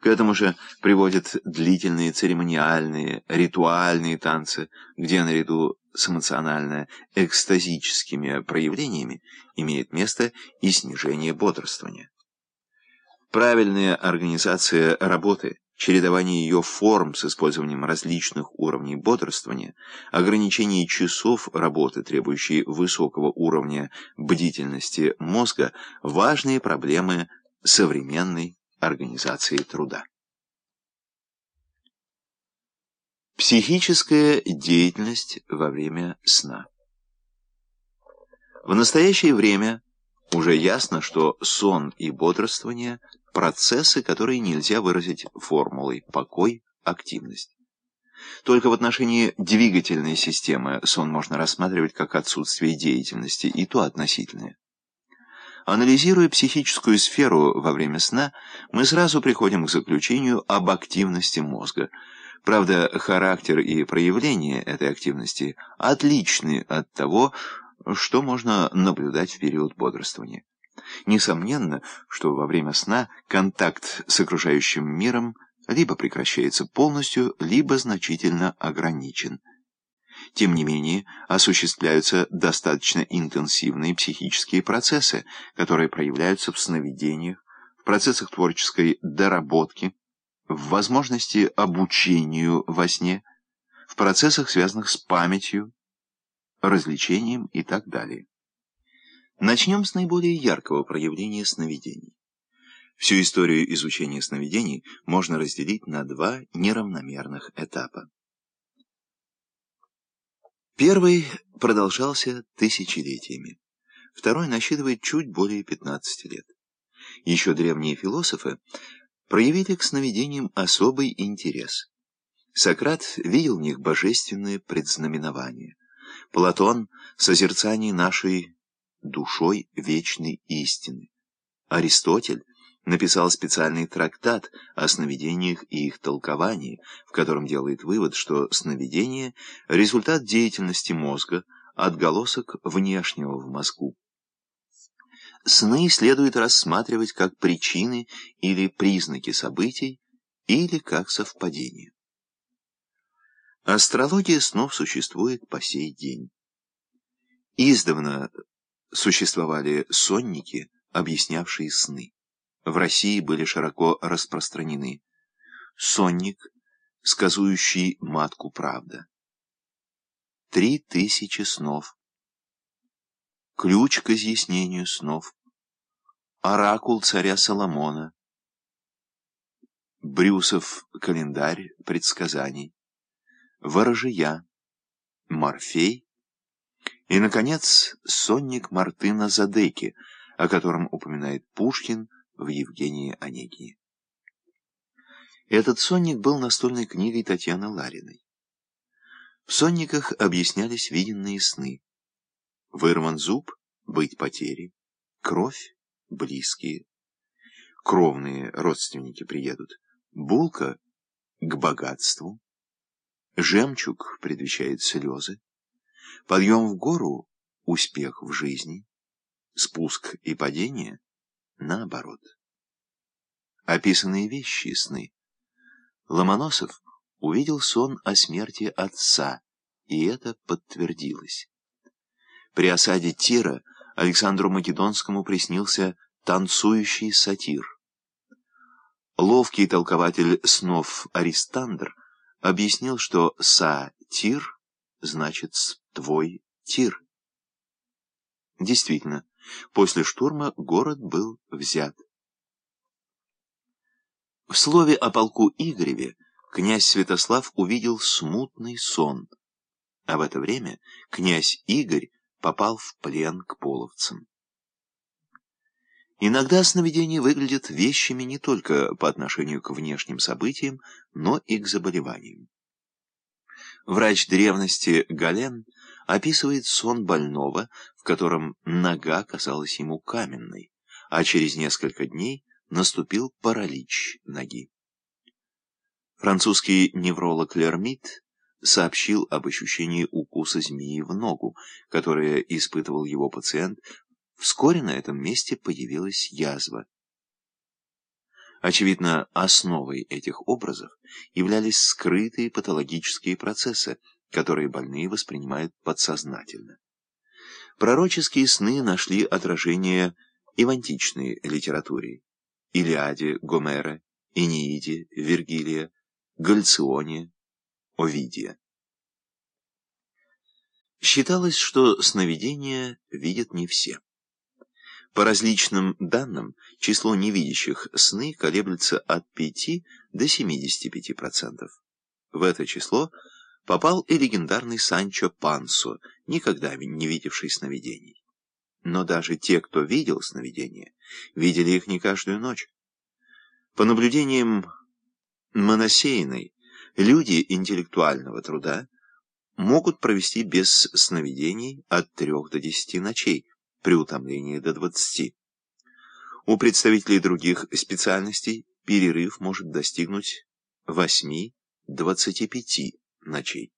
К этому же приводят длительные церемониальные, ритуальные танцы, где наряду с эмоционально-экстазическими проявлениями имеет место и снижение бодрствования. Правильная организация работы – чередование ее форм с использованием различных уровней бодрствования, ограничение часов работы, требующие высокого уровня бдительности мозга, важные проблемы современной организации труда. Психическая деятельность во время сна. В настоящее время уже ясно, что сон и бодрствование – процессы, которые нельзя выразить формулой покой, активность. Только в отношении двигательной системы сон можно рассматривать как отсутствие деятельности, и то относительное. Анализируя психическую сферу во время сна, мы сразу приходим к заключению об активности мозга. Правда, характер и проявление этой активности отличны от того, что можно наблюдать в период бодрствования. Несомненно, что во время сна контакт с окружающим миром либо прекращается полностью, либо значительно ограничен. Тем не менее, осуществляются достаточно интенсивные психические процессы, которые проявляются в сновидениях, в процессах творческой доработки, в возможности обучению во сне, в процессах, связанных с памятью, развлечением и так далее. Начнем с наиболее яркого проявления сновидений. Всю историю изучения сновидений можно разделить на два неравномерных этапа. Первый продолжался тысячелетиями, второй насчитывает чуть более 15 лет. Еще древние философы проявили к сновидениям особый интерес. Сократ видел в них божественное предзнаменование. Платон — созерцание нашей душой вечной истины. Аристотель написал специальный трактат о сновидениях и их толковании, в котором делает вывод, что сновидение — результат деятельности мозга, отголосок внешнего в мозгу. Сны следует рассматривать как причины или признаки событий, или как совпадения. Астрология снов существует по сей день. Издавна существовали сонники, объяснявшие сны в России были широко распространены. Сонник, сказующий матку правда. Три тысячи снов. Ключ к изъяснению снов. Оракул царя Соломона. Брюсов календарь предсказаний. Ворожия. Морфей. И, наконец, сонник Мартына Задеки, о котором упоминает Пушкин, в Евгении Онегине. Этот сонник был настольной книгой Татьяны Лариной. В сонниках объяснялись виденные сны. Вырван зуб — быть потери, кровь — близкие, кровные родственники приедут, булка — к богатству, жемчуг предвещает слезы, подъем в гору — успех в жизни, спуск и падение — наоборот. Описанные вещи сны. Ломоносов увидел сон о смерти отца, и это подтвердилось. При осаде Тира Александру Македонскому приснился танцующий сатир. Ловкий толкователь снов Аристандр объяснил, что «са-тир» значит «твой тир». Действительно, После штурма город был взят. В слове о полку Игореве князь Святослав увидел смутный сон, а в это время князь Игорь попал в плен к половцам. Иногда сновидения выглядят вещами не только по отношению к внешним событиям, но и к заболеваниям. Врач древности Гален описывает сон больного, в котором нога казалась ему каменной, а через несколько дней наступил паралич ноги. Французский невролог Лермит сообщил об ощущении укуса змеи в ногу, которое испытывал его пациент. Вскоре на этом месте появилась язва. Очевидно, основой этих образов являлись скрытые патологические процессы, которые больные воспринимают подсознательно. Пророческие сны нашли отражение и в античной литературе. Илиаде Гомера, Энеиде Вергилия, Гальционе, Овидия. Считалось, что сновидения видят не все. По различным данным, число невидящих сны колеблется от 5 до 75%. В это число попал и легендарный Санчо Пансо, никогда не видевший сновидений. Но даже те, кто видел сновидения, видели их не каждую ночь. По наблюдениям Моносеиной, Люди интеллектуального труда могут провести без сновидений от 3 до 10 ночей, при утомлении до 20. У представителей других специальностей перерыв может достигнуть 8-25 ночей.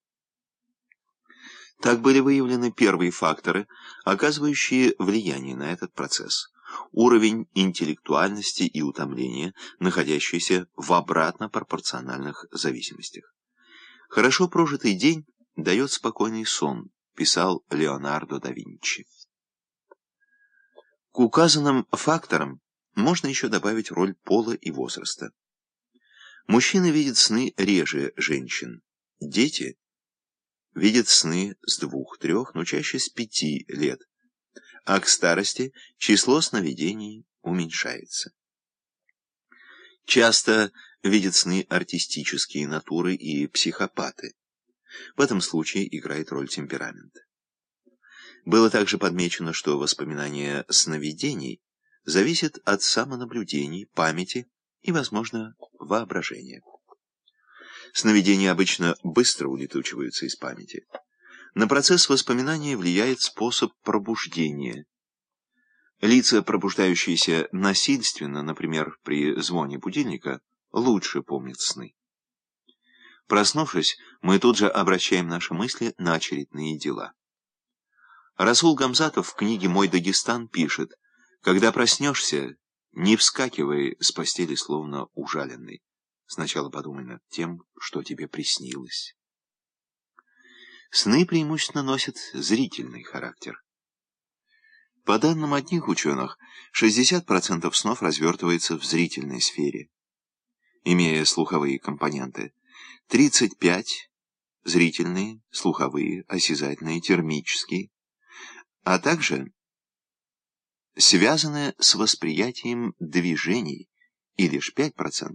Так были выявлены первые факторы, оказывающие влияние на этот процесс. Уровень интеллектуальности и утомления, находящийся в обратно пропорциональных зависимостях. Хорошо прожитый день дает спокойный сон, писал Леонардо да Винчи. К указанным факторам можно еще добавить роль пола и возраста. Мужчины видят сны реже женщин. Дети видят сны с двух-трех, но чаще с пяти лет. А к старости число сновидений уменьшается. Часто видят сны артистические натуры и психопаты. В этом случае играет роль темперамент. Было также подмечено, что воспоминания сновидений зависят от самонаблюдений, памяти и, возможно, воображения. Сновидения обычно быстро улетучиваются из памяти. На процесс воспоминания влияет способ пробуждения. Лица, пробуждающиеся насильственно, например, при звоне будильника, лучше помнят сны. Проснувшись, мы тут же обращаем наши мысли на очередные дела. Расул Гамзатов в книге «Мой Дагестан» пишет, «Когда проснешься, не вскакивай с постели, словно ужаленный. Сначала подумай над тем, что тебе приснилось». Сны преимущественно носят зрительный характер. По данным одних ученых, 60% снов развертывается в зрительной сфере, имея слуховые компоненты, 35% зрительные, слуховые, осязательные, термические, а также связанное с восприятием движений и лишь 5%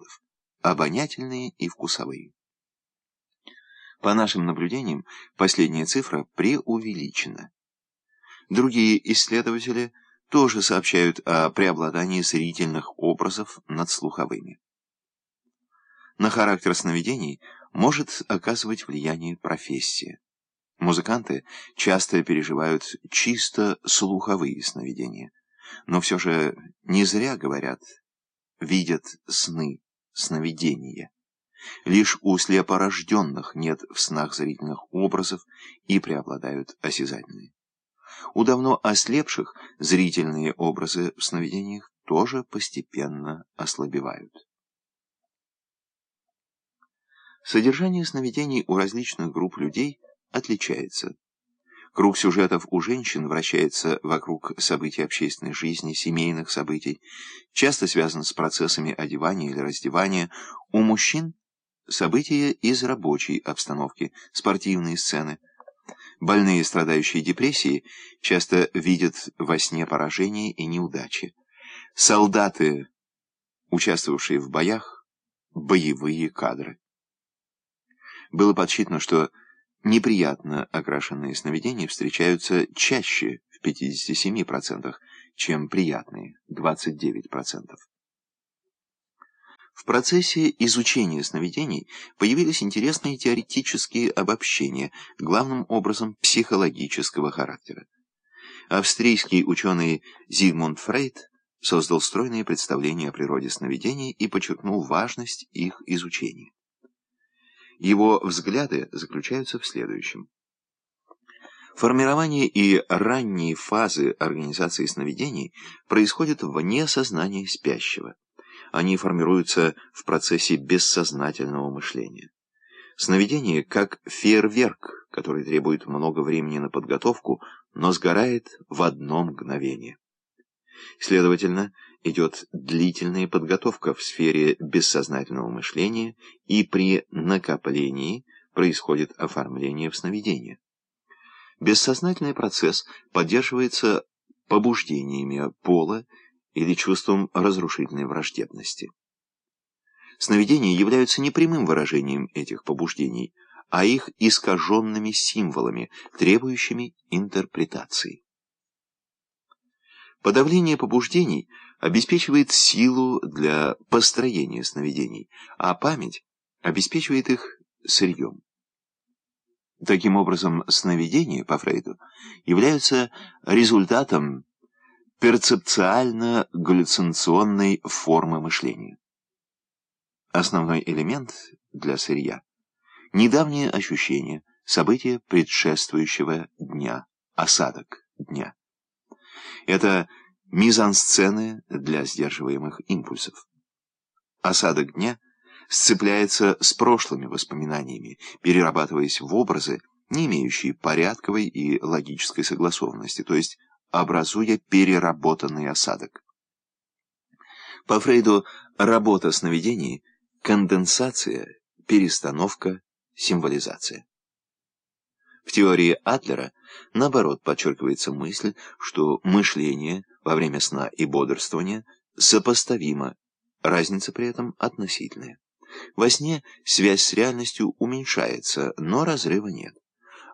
обонятельные и вкусовые. По нашим наблюдениям, последняя цифра преувеличена. Другие исследователи тоже сообщают о преобладании зрительных образов над слуховыми. На характер сновидений может оказывать влияние профессия. Музыканты часто переживают чисто слуховые сновидения, но все же не зря говорят «видят сны, сновидения». Лишь у слепорожденных нет в снах зрительных образов и преобладают осязательные. У давно ослепших зрительные образы в сновидениях тоже постепенно ослабевают. Содержание сновидений у различных групп людей отличается. Круг сюжетов у женщин вращается вокруг событий общественной жизни, семейных событий, часто связан с процессами одевания или раздевания. У мужчин события из рабочей обстановки, спортивные сцены. Больные, страдающие депрессией, часто видят во сне поражения и неудачи. Солдаты, участвовавшие в боях, боевые кадры. Было подсчитано, что неприятно окрашенные сновидения встречаются чаще в 57%, чем приятные 29%. В процессе изучения сновидений появились интересные теоретические обобщения, главным образом психологического характера. Австрийский ученый Зигмунд Фрейд создал стройные представления о природе сновидений и подчеркнул важность их изучения. Его взгляды заключаются в следующем. Формирование и ранние фазы организации сновидений происходят вне сознания спящего. Они формируются в процессе бессознательного мышления. Сновидение как фейерверк, который требует много времени на подготовку, но сгорает в одно мгновение. Следовательно, идет длительная подготовка в сфере бессознательного мышления, и при накоплении происходит оформление в сновидение. Бессознательный процесс поддерживается побуждениями пола или чувством разрушительной враждебности. Сновидения являются не прямым выражением этих побуждений, а их искаженными символами, требующими интерпретации. Подавление побуждений обеспечивает силу для построения сновидений, а память обеспечивает их сырьем. Таким образом, сновидения, по Фрейду, являются результатом перцепциально-галлюцинационной формы мышления. Основной элемент для сырья – недавнее ощущение, события предшествующего дня, осадок дня. Это мизансцены для сдерживаемых импульсов. Осадок дня сцепляется с прошлыми воспоминаниями, перерабатываясь в образы, не имеющие порядковой и логической согласованности, то есть образуя переработанный осадок. По Фрейду работа сновидений – конденсация, перестановка, символизация. В теории Адлера, наоборот, подчеркивается мысль, что мышление во время сна и бодрствования сопоставимо, разница при этом относительная. Во сне связь с реальностью уменьшается, но разрыва нет.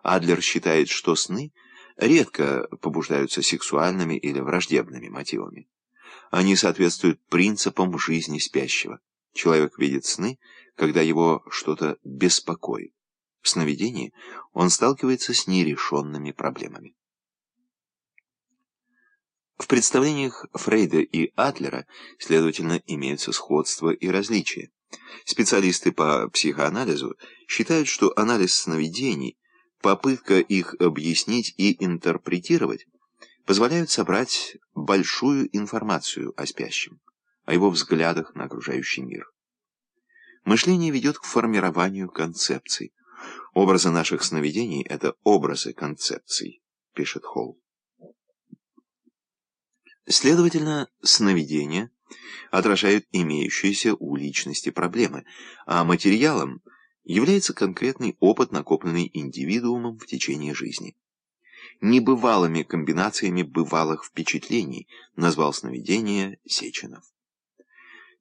Адлер считает, что сны редко побуждаются сексуальными или враждебными мотивами. Они соответствуют принципам жизни спящего. Человек видит сны, когда его что-то беспокоит. В сновидении он сталкивается с нерешенными проблемами. В представлениях Фрейда и Адлера, следовательно, имеются сходства и различия. Специалисты по психоанализу считают, что анализ сновидений, попытка их объяснить и интерпретировать, позволяют собрать большую информацию о спящем, о его взглядах на окружающий мир. Мышление ведет к формированию концепций. Образы наших сновидений — это образы концепций, пишет Холл. Следовательно, сновидения отражают имеющиеся у личности проблемы, а материалом является конкретный опыт, накопленный индивидуумом в течение жизни. Небывалыми комбинациями бывалых впечатлений назвал сновидение Сеченов.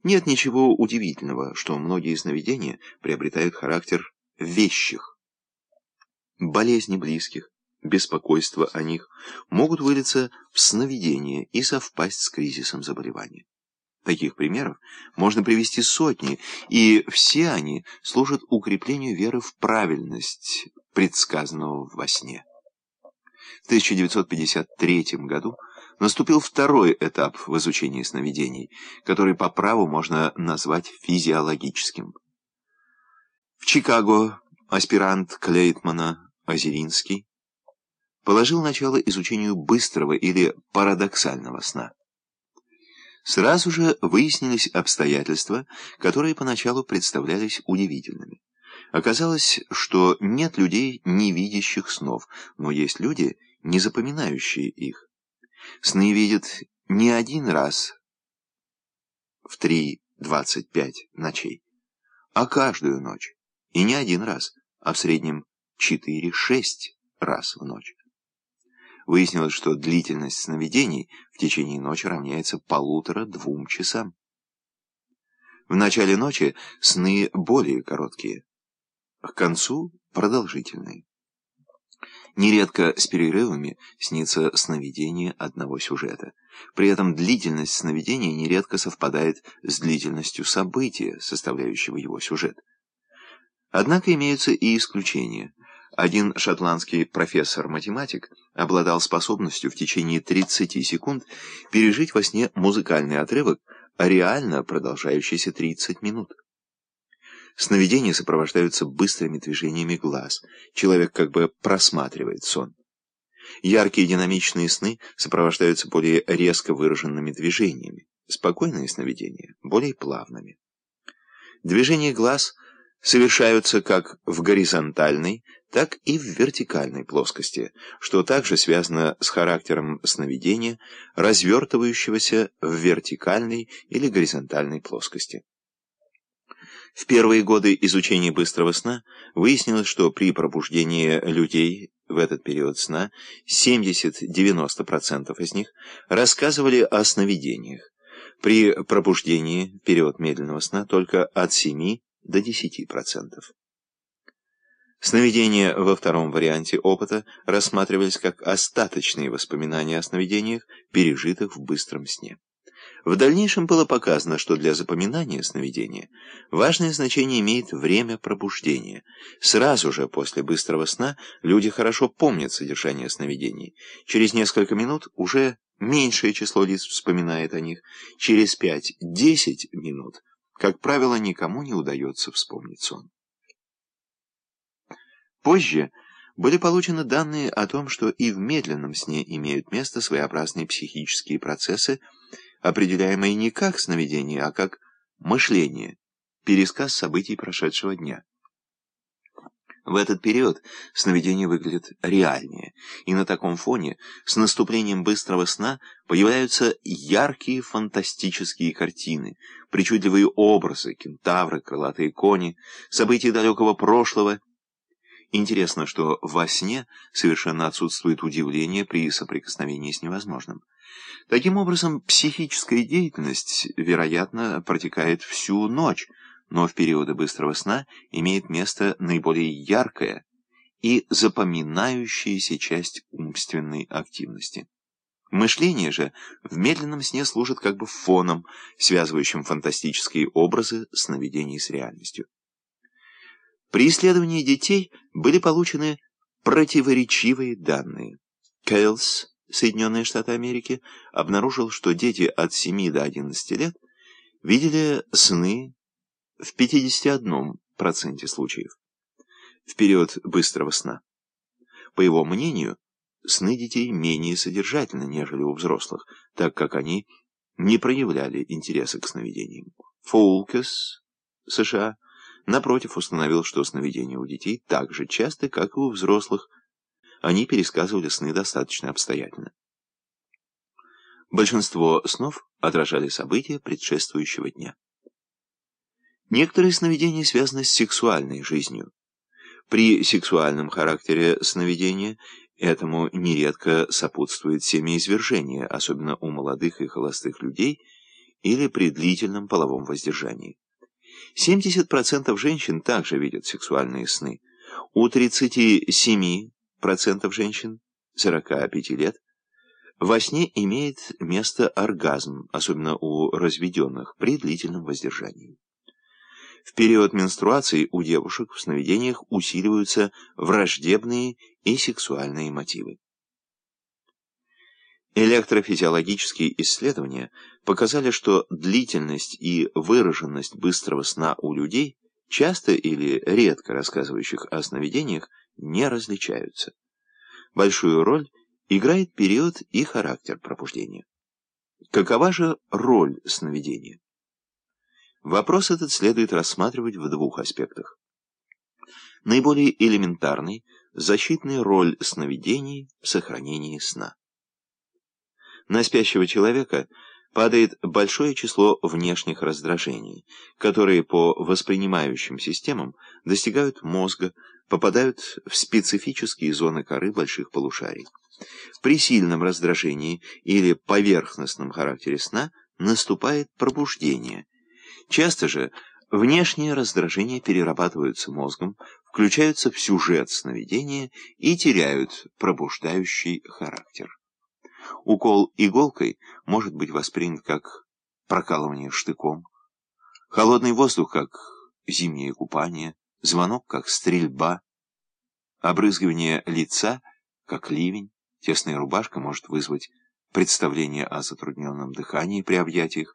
Нет ничего удивительного, что многие сновидения приобретают характер вещих. Болезни близких, беспокойство о них могут вылиться в сновидение и совпасть с кризисом заболевания. Таких примеров можно привести сотни, и все они служат укреплению веры в правильность предсказанного во сне. В 1953 году наступил второй этап в изучении сновидений, который по праву можно назвать физиологическим. В Чикаго аспирант Клейтмана Озеринский положил начало изучению быстрого или парадоксального сна. Сразу же выяснились обстоятельства, которые поначалу представлялись удивительными. Оказалось, что нет людей, не видящих снов, но есть люди, не запоминающие их. Сны видят не один раз в 3-25 ночей, а каждую ночь. И не один раз, а в среднем 4-6 раз в ночь. Выяснилось, что длительность сновидений в течение ночи равняется полутора-двум часам. В начале ночи сны более короткие, к концу продолжительные. Нередко с перерывами снится сновидение одного сюжета. При этом длительность сновидения нередко совпадает с длительностью события, составляющего его сюжет. Однако имеются и исключения – один шотландский профессор-математик обладал способностью в течение 30 секунд пережить во сне музыкальный отрывок, реально продолжающийся 30 минут. Сновидения сопровождаются быстрыми движениями глаз. Человек как бы просматривает сон. Яркие динамичные сны сопровождаются более резко выраженными движениями. Спокойные сновидения более плавными. Движения глаз совершаются как в горизонтальной, так и в вертикальной плоскости, что также связано с характером сновидения, развертывающегося в вертикальной или горизонтальной плоскости. В первые годы изучения быстрого сна выяснилось, что при пробуждении людей в этот период сна 70-90% из них рассказывали о сновидениях. При пробуждении в период медленного сна только от 7 до 10%. Сновидения во втором варианте опыта рассматривались как остаточные воспоминания о сновидениях, пережитых в быстром сне. В дальнейшем было показано, что для запоминания сновидения важное значение имеет время пробуждения. Сразу же после быстрого сна люди хорошо помнят содержание сновидений. Через несколько минут уже меньшее число лиц вспоминает о них. Через 5-10 минут, как правило, никому не удается вспомнить сон. Позже были получены данные о том, что и в медленном сне имеют место своеобразные психические процессы, определяемое не как сновидение, а как мышление, пересказ событий прошедшего дня. В этот период сновидение выглядит реальнее, и на таком фоне с наступлением быстрого сна появляются яркие фантастические картины, причудливые образы, кентавры, крылатые кони, события далекого прошлого. Интересно, что во сне совершенно отсутствует удивление при соприкосновении с невозможным. Таким образом, психическая деятельность, вероятно, протекает всю ночь, но в периоды быстрого сна имеет место наиболее яркая и запоминающаяся часть умственной активности. Мышление же в медленном сне служит как бы фоном, связывающим фантастические образы сновидений с реальностью. При исследовании детей были получены противоречивые данные. Кейлс Соединенные Штаты Америки, обнаружил, что дети от 7 до 11 лет видели сны в 51% случаев в период быстрого сна. По его мнению, сны детей менее содержательны, нежели у взрослых, так как они не проявляли интереса к сновидениям. Фоулкес, США, напротив, установил, что сновидения у детей так же часто, как и у взрослых, они пересказывали сны достаточно обстоятельно. Большинство снов отражали события предшествующего дня. Некоторые сновидения связаны с сексуальной жизнью. При сексуальном характере сновидения этому нередко сопутствует семяизвержение, особенно у молодых и холостых людей, или при длительном половом воздержании. 70% женщин также видят сексуальные сны. У 37 процентов женщин 45 лет во сне имеет место оргазм, особенно у разведенных, при длительном воздержании. В период менструации у девушек в сновидениях усиливаются враждебные и сексуальные мотивы. Электрофизиологические исследования показали, что длительность и выраженность быстрого сна у людей, часто или редко рассказывающих о сновидениях, не различаются. Большую роль играет период и характер пробуждения. Какова же роль сновидения? Вопрос этот следует рассматривать в двух аспектах. Наиболее элементарный – защитная роль сновидений в сохранении сна. На спящего человека – падает большое число внешних раздражений, которые по воспринимающим системам достигают мозга, попадают в специфические зоны коры больших полушарий. При сильном раздражении или поверхностном характере сна наступает пробуждение. Часто же внешние раздражения перерабатываются мозгом, включаются в сюжет сновидения и теряют пробуждающий характер. Укол иголкой может быть воспринят как прокалывание штыком, холодный воздух как зимнее купание, звонок как стрельба, обрызгивание лица как ливень, тесная рубашка может вызвать представление о затрудненном дыхании при объятиях.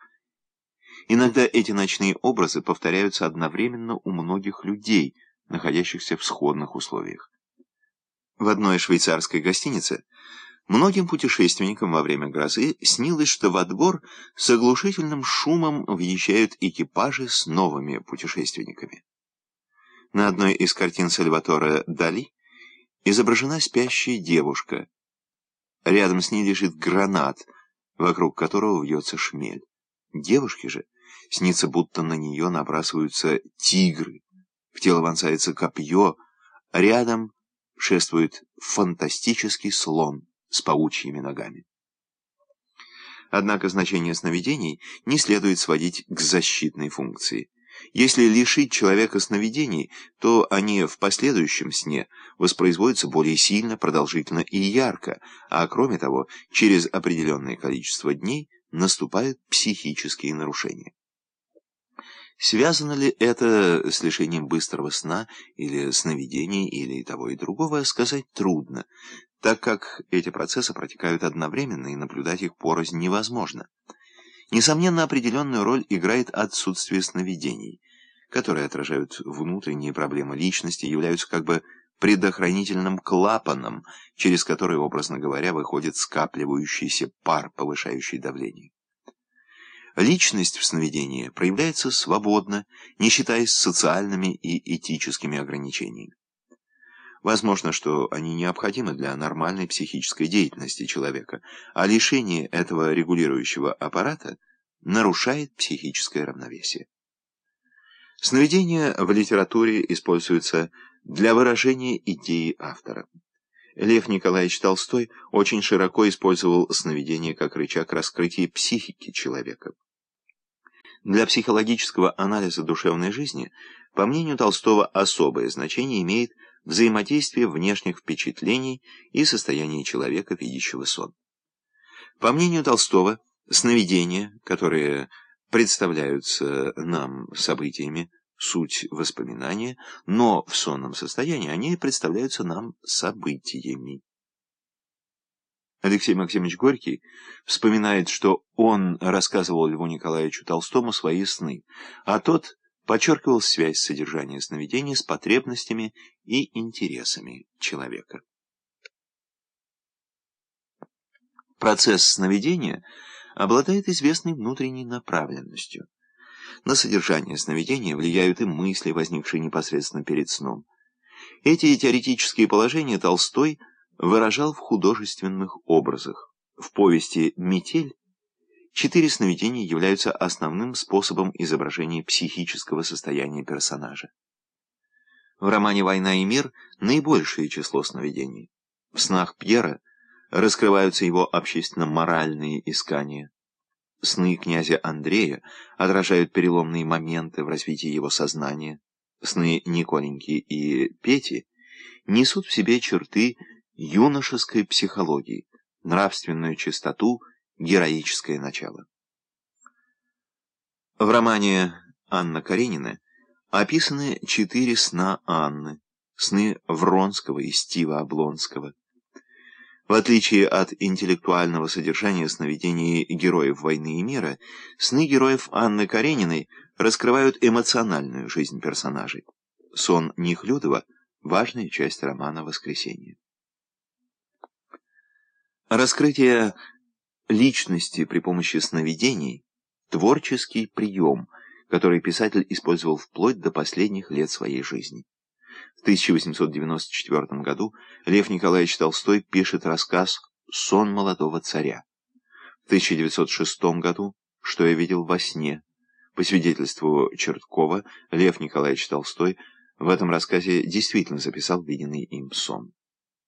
Иногда эти ночные образы повторяются одновременно у многих людей, находящихся в сходных условиях. В одной швейцарской гостинице Многим путешественникам во время грозы снилось, что во двор с оглушительным шумом въезжают экипажи с новыми путешественниками. На одной из картин Сальватора Дали изображена спящая девушка. Рядом с ней лежит гранат, вокруг которого вьется шмель. Девушке же снится, будто на нее набрасываются тигры, в тело вонзается копье, рядом шествует фантастический слон с паучьими ногами. Однако значение сновидений не следует сводить к защитной функции. Если лишить человека сновидений, то они в последующем сне воспроизводятся более сильно, продолжительно и ярко, а кроме того, через определенное количество дней наступают психические нарушения. Связано ли это с лишением быстрого сна или сновидений, или того и другого, сказать трудно, так как эти процессы протекают одновременно и наблюдать их порознь невозможно. Несомненно, определенную роль играет отсутствие сновидений, которые отражают внутренние проблемы личности, являются как бы предохранительным клапаном, через который, образно говоря, выходит скапливающийся пар, повышающий давление. Личность в сновидении проявляется свободно, не считаясь социальными и этическими ограничениями. Возможно, что они необходимы для нормальной психической деятельности человека, а лишение этого регулирующего аппарата нарушает психическое равновесие. Сновидения в литературе используются для выражения идеи автора. Лев Николаевич Толстой очень широко использовал сновидение как рычаг раскрытия психики человека. Для психологического анализа душевной жизни, по мнению Толстого, особое значение имеет взаимодействие внешних впечатлений и состояния человека, видящего сон. По мнению Толстого, сновидения, которые представляются нам событиями, суть воспоминания, но в сонном состоянии они представляются нам событиями. Алексей Максимович Горький вспоминает, что он рассказывал Льву Николаевичу Толстому свои сны, а тот подчеркивал связь содержания сновидений с потребностями и интересами человека. Процесс сновидения обладает известной внутренней направленностью. На содержание сновидения влияют и мысли, возникшие непосредственно перед сном. Эти теоретические положения Толстой – выражал в художественных образах. В повести «Метель» четыре сновидения являются основным способом изображения психического состояния персонажа. В романе «Война и мир» наибольшее число сновидений. В снах Пьера раскрываются его общественно-моральные искания. Сны князя Андрея отражают переломные моменты в развитии его сознания. Сны Николеньки и Пети несут в себе черты юношеской психологии, нравственную чистоту, героическое начало. В романе «Анна Каренина» описаны четыре сна Анны, сны Вронского и Стива Облонского. В отличие от интеллектуального содержания сновидений героев «Войны и мира», сны героев Анны Карениной раскрывают эмоциональную жизнь персонажей. Сон Нихлюдова – важная часть романа «Воскресенье». Раскрытие личности при помощи сновидений – творческий прием, который писатель использовал вплоть до последних лет своей жизни. В 1894 году Лев Николаевич Толстой пишет рассказ «Сон молодого царя». В 1906 году «Что я видел во сне». По свидетельству Черткова, Лев Николаевич Толстой в этом рассказе действительно записал виденный им сон.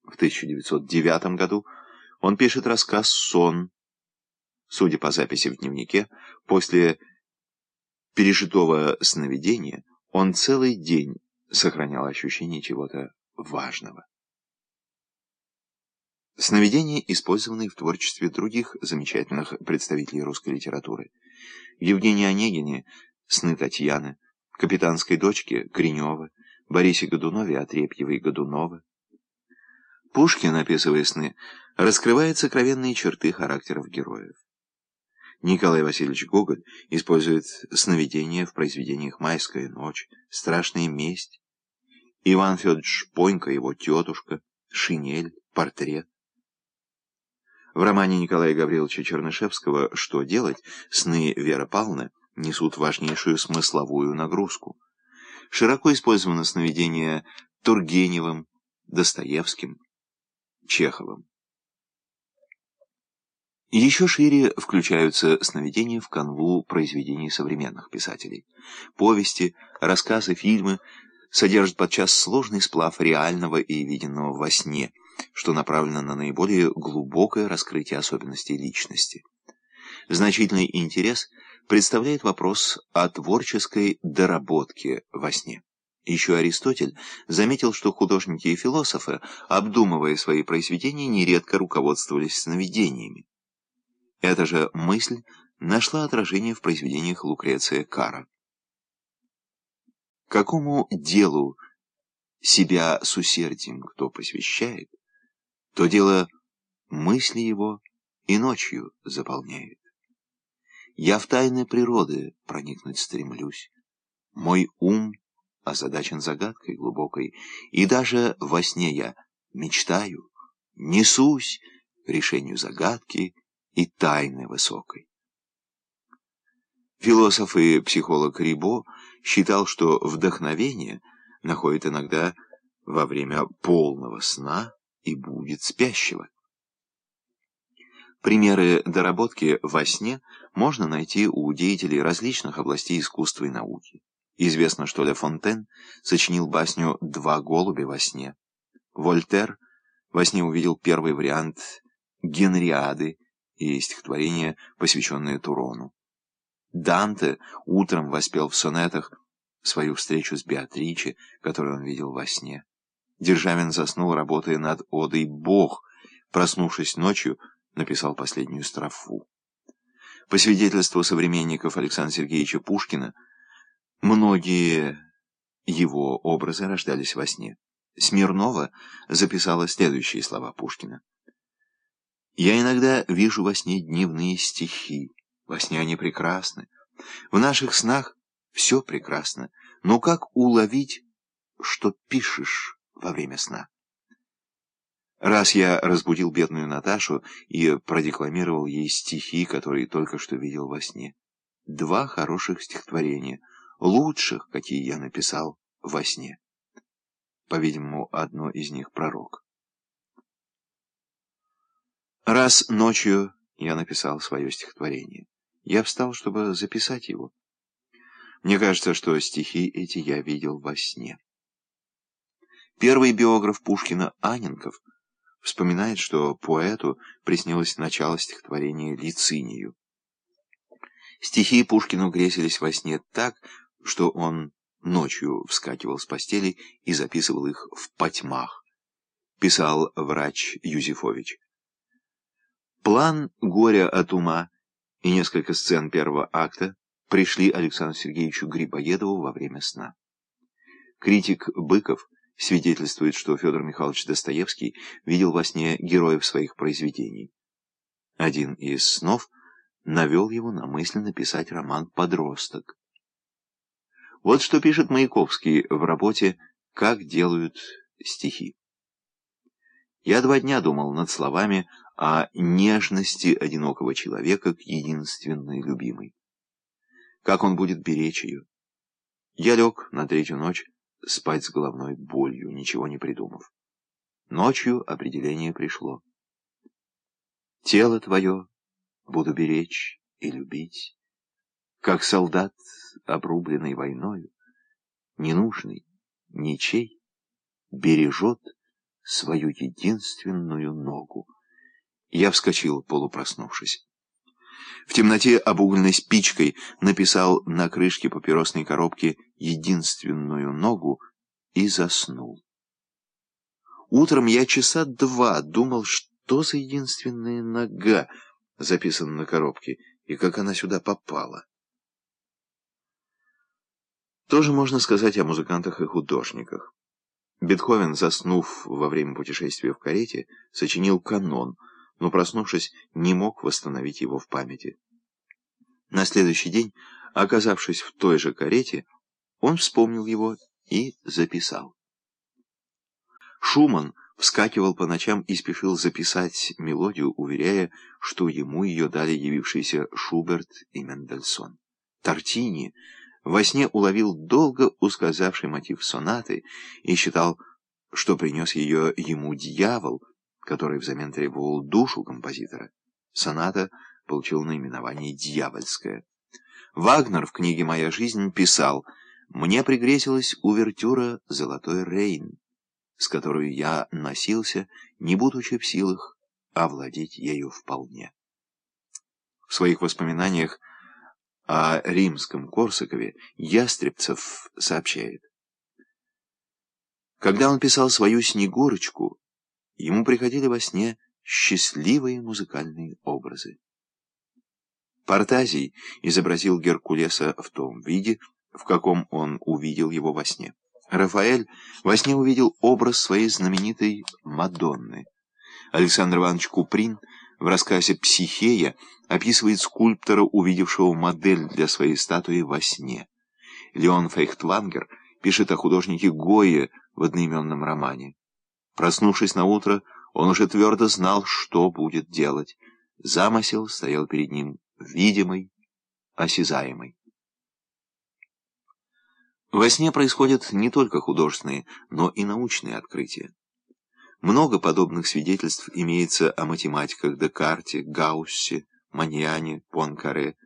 В 1909 году он пишет рассказ «Сон». Судя по записи в дневнике, после пережитого сновидения он целый день сохранял ощущение чего-то важного. Сновидения, использованные в творчестве других замечательных представителей русской литературы. Евгения Онегине «Сны Татьяны», «Капитанской дочке» Гринева, Борисе Годунове Отрепьева и Годунова. Пушкин, описывая сны, раскрывает сокровенные черты характеров героев. Николай Васильевич Гоголь использует сновидения в произведениях «Майская ночь», «Страшная месть», Иван Федорович Понька, его тетушка, «Шинель», «Портрет». В романе Николая Гавриловича Чернышевского «Что делать?» сны Вера Павловны несут важнейшую смысловую нагрузку. Широко использовано сновидение Тургеневым, Достоевским, Чеховым. Еще шире включаются сновидения в канву произведений современных писателей. Повести, рассказы, фильмы содержат подчас сложный сплав реального и виденного во сне, что направлено на наиболее глубокое раскрытие особенностей личности. Значительный интерес представляет вопрос о творческой доработке во сне. Еще Аристотель заметил, что художники и философы, обдумывая свои произведения, нередко руководствовались сновидениями. Эта же мысль нашла отражение в произведениях Лукреция Кара. Какому делу себя с усердием кто посвящает, то дело мысли его и ночью заполняет. Я в тайны природы проникнуть стремлюсь, мой ум озадачен загадкой глубокой, и даже во сне я мечтаю, несусь к решению загадки и тайны высокой. Философ и психолог Рибо считал, что вдохновение находит иногда во время полного сна и будет спящего. Примеры доработки во сне можно найти у деятелей различных областей искусства и науки. Известно, что Ле Фонтен сочинил басню «Два голубя во сне». Вольтер во сне увидел первый вариант «Генриады» и стихотворение, посвященное Турону. Данте утром воспел в сонетах свою встречу с Беатриче, которую он видел во сне. Державин заснул, работая над одой «Бог», проснувшись ночью, написал последнюю строфу. По свидетельству современников Александра Сергеевича Пушкина, многие его образы рождались во сне. Смирнова записала следующие слова Пушкина. «Я иногда вижу во сне дневные стихи. Во сне они прекрасны. В наших снах все прекрасно. Но как уловить, что пишешь во время сна?» Раз я разбудил бедную Наташу и продекламировал ей стихи, которые только что видел во сне. Два хороших стихотворения, лучших, какие я написал во сне. По-видимому, одно из них пророк. Раз ночью я написал свое стихотворение. Я встал, чтобы записать его. Мне кажется, что стихи эти я видел во сне. Первый биограф Пушкина Аненков вспоминает, что поэту приснилось начало стихотворения «Лицинию». Стихи Пушкину грезились во сне так, что он ночью вскакивал с постели и записывал их в потьмах, писал врач Юзефович. План «Горя от ума» и несколько сцен первого акта пришли Александру Сергеевичу Грибоедову во время сна. Критик Быков свидетельствует, что Федор Михайлович Достоевский видел во сне героев своих произведений. Один из снов навел его на мысль написать роман «Подросток». Вот что пишет Маяковский в работе «Как делают стихи». Я два дня думал над словами о нежности одинокого человека к единственной любимой. Как он будет беречь ее? Я лег на третью ночь, спать с головной болью, ничего не придумав. Ночью определение пришло. Тело твое буду беречь и любить, как солдат, обрубленный войною, ненужный, ничей, бережет свою единственную ногу. Я вскочил, полупроснувшись. В темноте обугленной спичкой написал на крышке папиросной коробки единственную ногу и заснул. Утром я часа два думал, что за единственная нога записана на коробке и как она сюда попала. Тоже можно сказать о музыкантах и художниках. Бетховен, заснув во время путешествия в карете, сочинил канон — но, проснувшись, не мог восстановить его в памяти. На следующий день, оказавшись в той же карете, он вспомнил его и записал. Шуман вскакивал по ночам и спешил записать мелодию, уверяя, что ему ее дали явившиеся Шуберт и Мендельсон. Тортини во сне уловил долго ускользавший мотив сонаты и считал, что принес ее ему дьявол, который взамен требовал душу композитора. Соната получил наименование «Дьявольская». Вагнер в книге «Моя жизнь» писал «Мне пригрезилась увертюра «Золотой Рейн», с которой я носился, не будучи в силах овладеть ею вполне». В своих воспоминаниях о римском Корсакове Ястребцев сообщает. Когда он писал свою «Снегурочку», Ему приходили во сне счастливые музыкальные образы. Портазий изобразил Геркулеса в том виде, в каком он увидел его во сне. Рафаэль во сне увидел образ своей знаменитой Мадонны. Александр Иванович Куприн в рассказе «Психея» описывает скульптора, увидевшего модель для своей статуи во сне. Леон Фейхтвангер пишет о художнике Гое в одноименном романе. Проснувшись на утро, он уже твердо знал, что будет делать. Замысел стоял перед ним видимый, осязаемый. Во сне происходят не только художественные, но и научные открытия. Много подобных свидетельств имеется о математиках Декарте, Гауссе, Маньяне, Понкаре,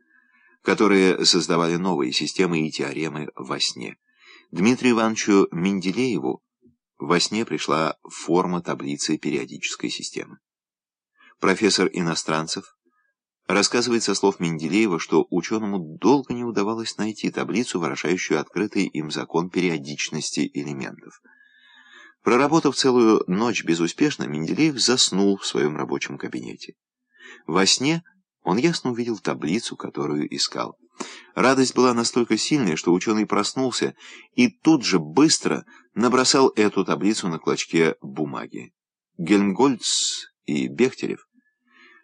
которые создавали новые системы и теоремы во сне. Дмитрию Ивановичу Менделееву во сне пришла форма таблицы периодической системы. Профессор Иностранцев рассказывает со слов Менделеева, что ученому долго не удавалось найти таблицу, выражающую открытый им закон периодичности элементов. Проработав целую ночь безуспешно, Менделеев заснул в своем рабочем кабинете. Во сне он ясно увидел таблицу, которую искал. Радость была настолько сильной, что ученый проснулся и тут же быстро набросал эту таблицу на клочке бумаги. Гельмгольц и Бехтерев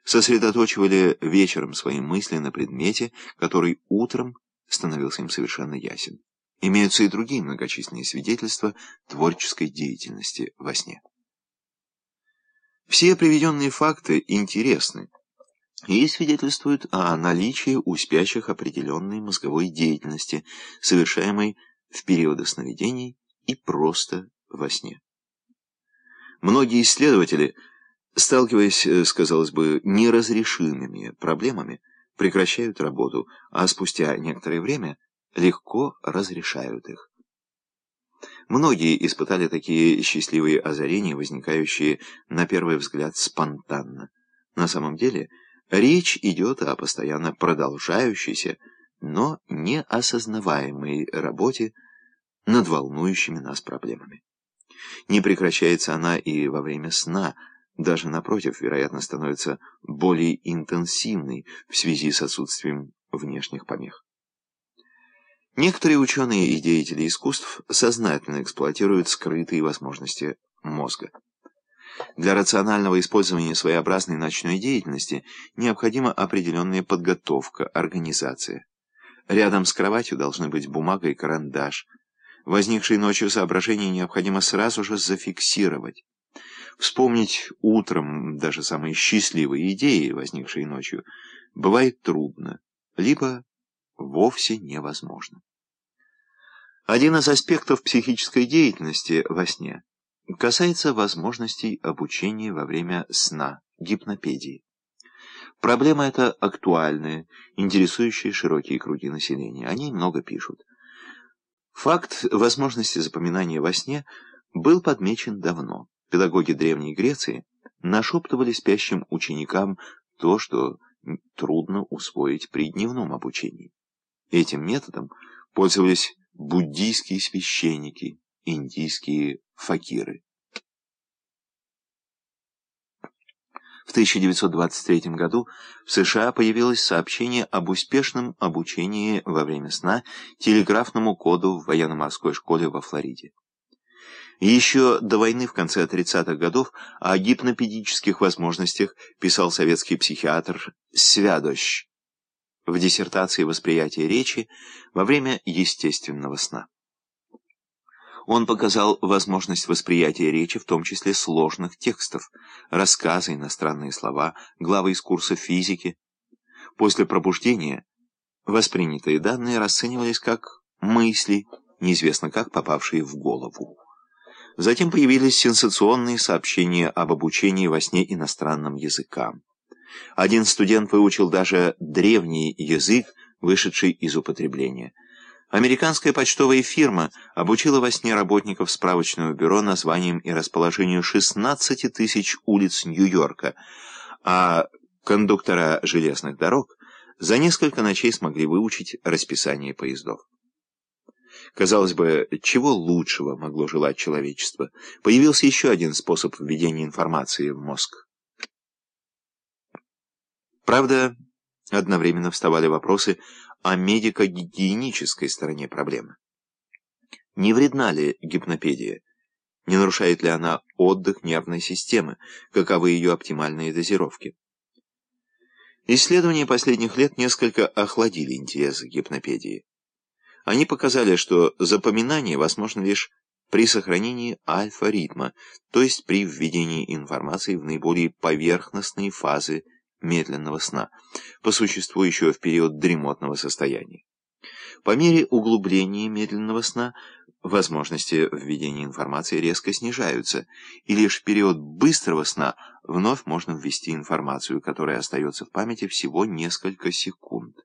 сосредоточивали вечером свои мысли на предмете, который утром становился им совершенно ясен. Имеются и другие многочисленные свидетельства творческой деятельности во сне. Все приведенные факты интересны и свидетельствуют о наличии у спящих определенной мозговой деятельности, совершаемой в периоды сновидений и просто во сне. Многие исследователи – сталкиваясь э, с, казалось бы, неразрешимыми проблемами, прекращают работу, а спустя некоторое время легко разрешают их. Многие испытали такие счастливые озарения, возникающие на первый взгляд спонтанно. На самом деле речь идет о постоянно продолжающейся, но неосознаваемой работе над волнующими нас проблемами. Не прекращается она и во время сна, даже напротив, вероятно, становится более интенсивной в связи с отсутствием внешних помех. Некоторые ученые и деятели искусств сознательно эксплуатируют скрытые возможности мозга. Для рационального использования своеобразной ночной деятельности необходима определенная подготовка, организация. Рядом с кроватью должны быть бумага и карандаш. Возникшие ночью соображения необходимо сразу же зафиксировать. Вспомнить утром даже самые счастливые идеи, возникшие ночью, бывает трудно, либо вовсе невозможно. Один из аспектов психической деятельности во сне касается возможностей обучения во время сна, гипнопедии. Проблема эта актуальная, интересующая широкие круги населения. О ней много пишут. Факт возможности запоминания во сне был подмечен давно. Педагоги Древней Греции нашептывали спящим ученикам то, что трудно усвоить при дневном обучении. Этим методом пользовались буддийские священники, индийские факиры. В 1923 году в США появилось сообщение об успешном обучении во время сна телеграфному коду в военно-морской школе во Флориде. Еще до войны в конце 30-х годов о гипнопедических возможностях писал советский психиатр Свядощ в диссертации «Восприятие речи» во время естественного сна. Он показал возможность восприятия речи, в том числе сложных текстов, рассказы, иностранные слова, главы из курса физики. После пробуждения воспринятые данные расценивались как мысли, неизвестно как попавшие в голову. Затем появились сенсационные сообщения об обучении во сне иностранным языкам. Один студент выучил даже древний язык, вышедший из употребления. Американская почтовая фирма обучила во сне работников справочного бюро названием и расположению 16 тысяч улиц Нью-Йорка, а кондуктора железных дорог за несколько ночей смогли выучить расписание поездов. Казалось бы, чего лучшего могло желать человечество? Появился еще один способ введения информации в мозг. Правда, Одновременно вставали вопросы о медико-гигиенической стороне проблемы. Не вредна ли гипнопедия? Не нарушает ли она отдых нервной системы? Каковы ее оптимальные дозировки? Исследования последних лет несколько охладили интерес к гипнопедии. Они показали, что запоминание возможно лишь при сохранении альфа-ритма, то есть при введении информации в наиболее поверхностные фазы медленного сна, по существу еще в период дремотного состояния. По мере углубления медленного сна возможности введения информации резко снижаются, и лишь в период быстрого сна вновь можно ввести информацию, которая остается в памяти всего несколько секунд.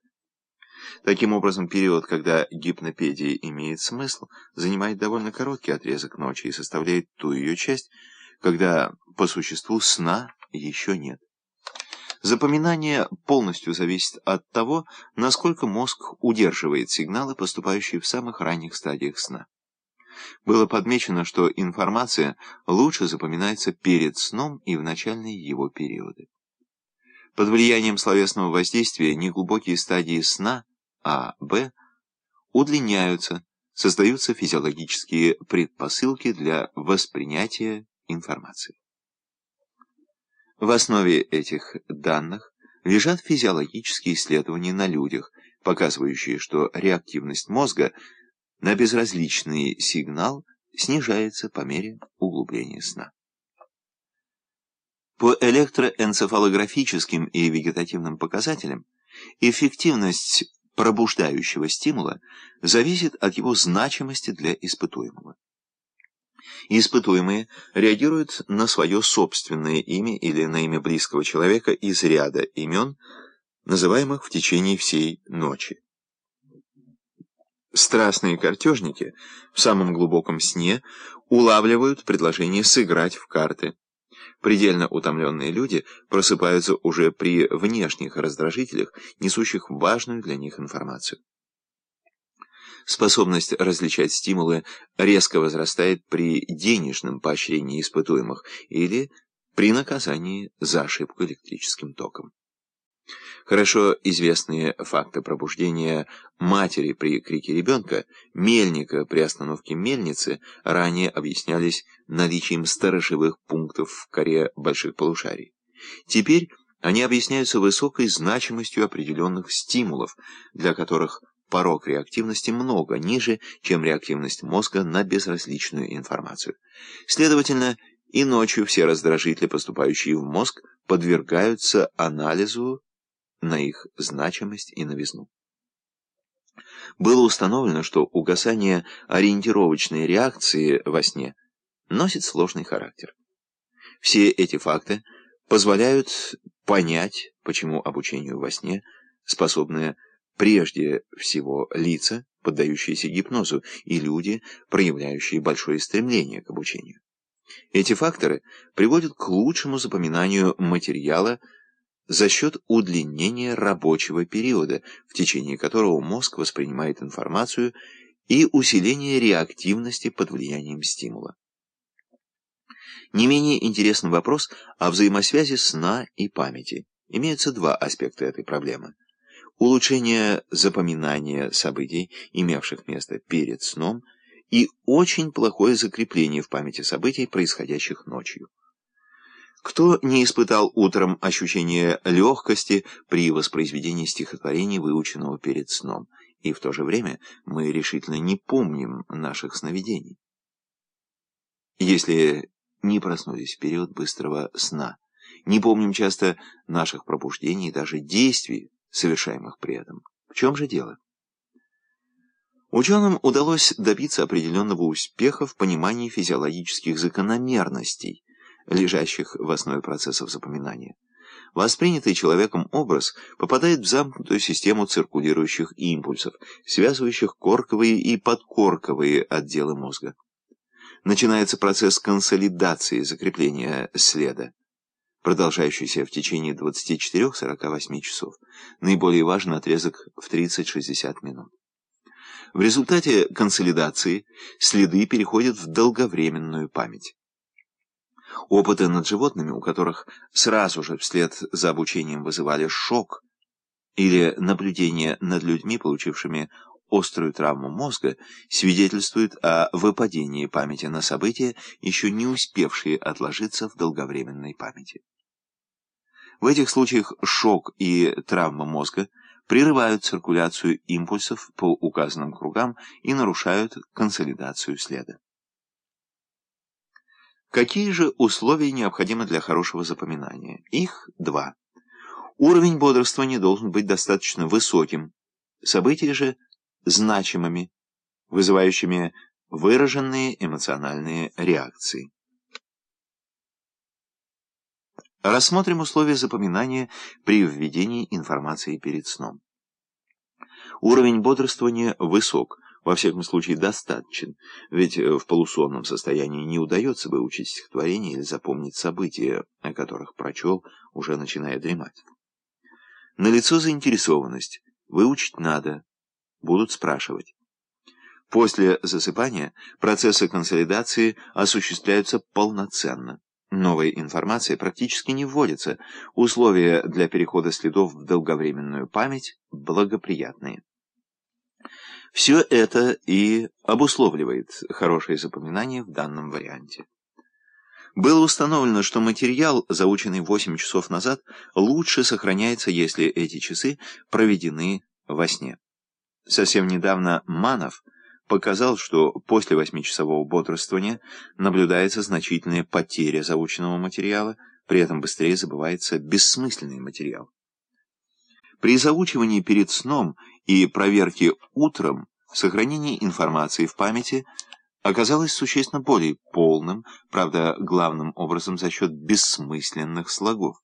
Таким образом, период, когда гипнопедия имеет смысл, занимает довольно короткий отрезок ночи и составляет ту ее часть, когда по существу сна еще нет. Запоминание полностью зависит от того, насколько мозг удерживает сигналы, поступающие в самых ранних стадиях сна. Было подмечено, что информация лучше запоминается перед сном и в начальные его периоды. Под влиянием словесного воздействия неглубокие стадии сна А, Б удлиняются, создаются физиологические предпосылки для воспринятия информации. В основе этих данных лежат физиологические исследования на людях, показывающие, что реактивность мозга на безразличный сигнал снижается по мере углубления сна. По электроэнцефалографическим и вегетативным показателям эффективность пробуждающего стимула зависит от его значимости для испытуемого. Испытуемые реагируют на свое собственное имя или на имя близкого человека из ряда имен, называемых в течение всей ночи. Страстные картежники в самом глубоком сне улавливают предложение сыграть в карты. Предельно утомленные люди просыпаются уже при внешних раздражителях, несущих важную для них информацию. Способность различать стимулы резко возрастает при денежном поощрении испытуемых или при наказании за ошибку электрическим током. Хорошо известные факты пробуждения матери при крике ребенка, мельника при остановке мельницы ранее объяснялись наличием сторожевых пунктов в коре больших полушарий. Теперь они объясняются высокой значимостью определенных стимулов, для которых порог реактивности много ниже, чем реактивность мозга на безразличную информацию. Следовательно, и ночью все раздражители, поступающие в мозг, подвергаются анализу на их значимость и новизну. Было установлено, что угасание ориентировочной реакции во сне носит сложный характер. Все эти факты позволяют понять, почему обучению во сне способны прежде всего лица, поддающиеся гипнозу, и люди, проявляющие большое стремление к обучению. Эти факторы приводят к лучшему запоминанию материала за счет удлинения рабочего периода, в течение которого мозг воспринимает информацию, и усиления реактивности под влиянием стимула. Не менее интересный вопрос о взаимосвязи сна и памяти. Имеются два аспекта этой проблемы улучшение запоминания событий, имевших место перед сном, и очень плохое закрепление в памяти событий, происходящих ночью. Кто не испытал утром ощущение легкости при воспроизведении стихотворения, выученного перед сном, и в то же время мы решительно не помним наших сновидений? Если не проснулись в период быстрого сна, не помним часто наших пробуждений и даже действий, совершаемых при этом. В чем же дело? Ученым удалось добиться определенного успеха в понимании физиологических закономерностей, лежащих в основе процессов запоминания. Воспринятый человеком образ попадает в замкнутую систему циркулирующих импульсов, связывающих корковые и подкорковые отделы мозга. Начинается процесс консолидации, закрепления следа продолжающийся в течение 24-48 часов. Наиболее важный отрезок в 30-60 минут. В результате консолидации следы переходят в долговременную память. Опыты над животными, у которых сразу же вслед за обучением вызывали шок, или наблюдение над людьми, получившими острую травму мозга, свидетельствует о выпадении памяти на события, еще не успевшие отложиться в долговременной памяти. В этих случаях шок и травма мозга прерывают циркуляцию импульсов по указанным кругам и нарушают консолидацию следа. Какие же условия необходимы для хорошего запоминания? Их два. Уровень бодрствования должен быть достаточно высоким, события же значимыми, вызывающими выраженные эмоциональные реакции. Рассмотрим условия запоминания при введении информации перед сном. Уровень бодрствования высок, во всяком случае достаточен, ведь в полусонном состоянии не удается выучить стихотворение или запомнить события, о которых прочел, уже начиная дремать. Налицо заинтересованность, выучить надо, будут спрашивать. После засыпания процессы консолидации осуществляются полноценно. Новая информация практически не вводится, условия для перехода следов в долговременную память благоприятные. Все это и обусловливает хорошее запоминание в данном варианте. Было установлено, что материал, заученный 8 часов назад, лучше сохраняется, если эти часы проведены во сне. Совсем недавно Манов показал, что после восьмичасового бодрствования наблюдается значительная потеря заученного материала, при этом быстрее забывается бессмысленный материал. При заучивании перед сном и проверке утром сохранение информации в памяти оказалось существенно более полным, правда, главным образом за счет бессмысленных слогов.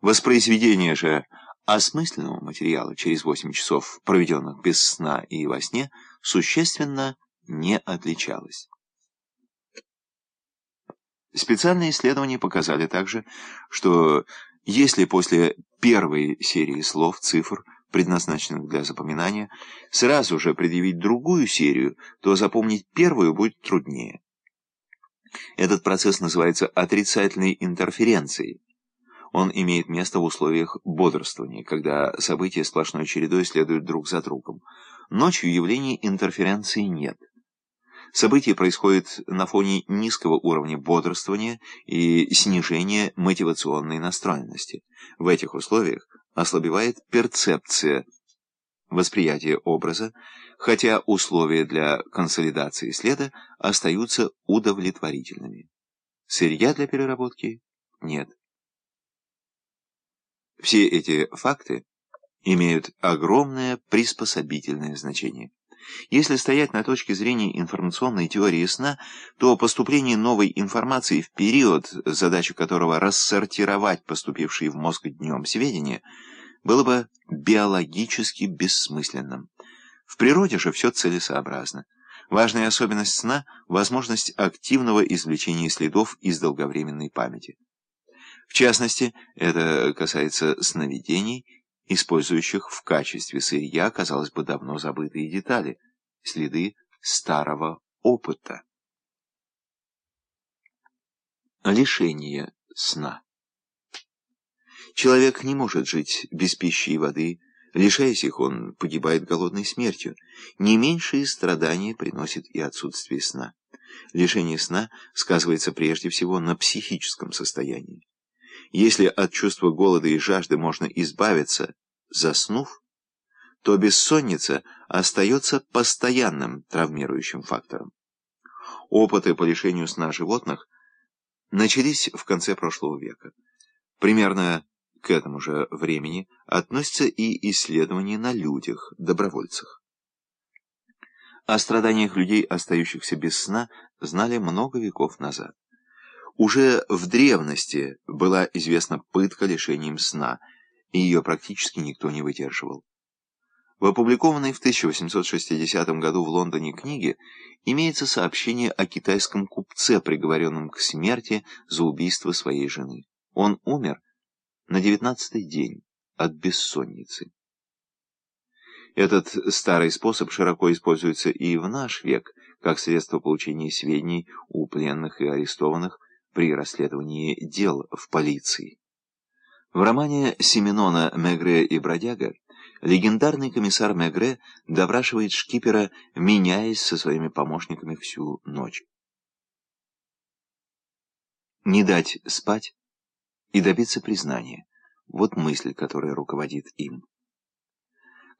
Воспроизведение же осмысленного материала через 8 часов, проведенных без сна и во сне, существенно не отличалось. Специальные исследования показали также, что если после первой серии слов, цифр, предназначенных для запоминания, сразу же предъявить другую серию, то запомнить первую будет труднее. Этот процесс называется отрицательной интерференцией. Он имеет место в условиях бодрствования, когда события сплошной чередой следуют друг за другом. Ночью явлений интерференции нет. События происходят на фоне низкого уровня бодрствования и снижения мотивационной настроенности. В этих условиях ослабевает перцепция восприятия образа, хотя условия для консолидации следа остаются удовлетворительными. Сырья для переработки нет. Все эти факты имеют огромное приспособительное значение. Если стоять на точке зрения информационной теории сна, то поступление новой информации в период, задача которого рассортировать поступившие в мозг днем сведения, было бы биологически бессмысленным. В природе же все целесообразно. Важная особенность сна – возможность активного извлечения следов из долговременной памяти. В частности, это касается сновидений, использующих в качестве сырья, казалось бы, давно забытые детали, следы старого опыта. Лишение сна. Человек не может жить без пищи и воды, лишаясь их, он погибает голодной смертью. Не меньшие страдания приносит и отсутствие сна. Лишение сна сказывается прежде всего на психическом состоянии. Если от чувства голода и жажды можно избавиться, заснув, то бессонница остается постоянным травмирующим фактором. Опыты по лишению сна животных начались в конце прошлого века. Примерно к этому же времени относятся и исследования на людях, добровольцах. О страданиях людей, остающихся без сна, знали много веков назад. Уже в древности была известна пытка лишением сна, и ее практически никто не выдерживал. В опубликованной в 1860 году в Лондоне книге имеется сообщение о китайском купце, приговоренном к смерти за убийство своей жены. Он умер на девятнадцатый день от бессонницы. Этот старый способ широко используется и в наш век, как средство получения сведений у пленных и арестованных, при расследовании дел в полиции. В романе Семенона «Мегре и бродяга» легендарный комиссар Мегре допрашивает шкипера, меняясь со своими помощниками всю ночь. Не дать спать и добиться признания — вот мысль, которая руководит им.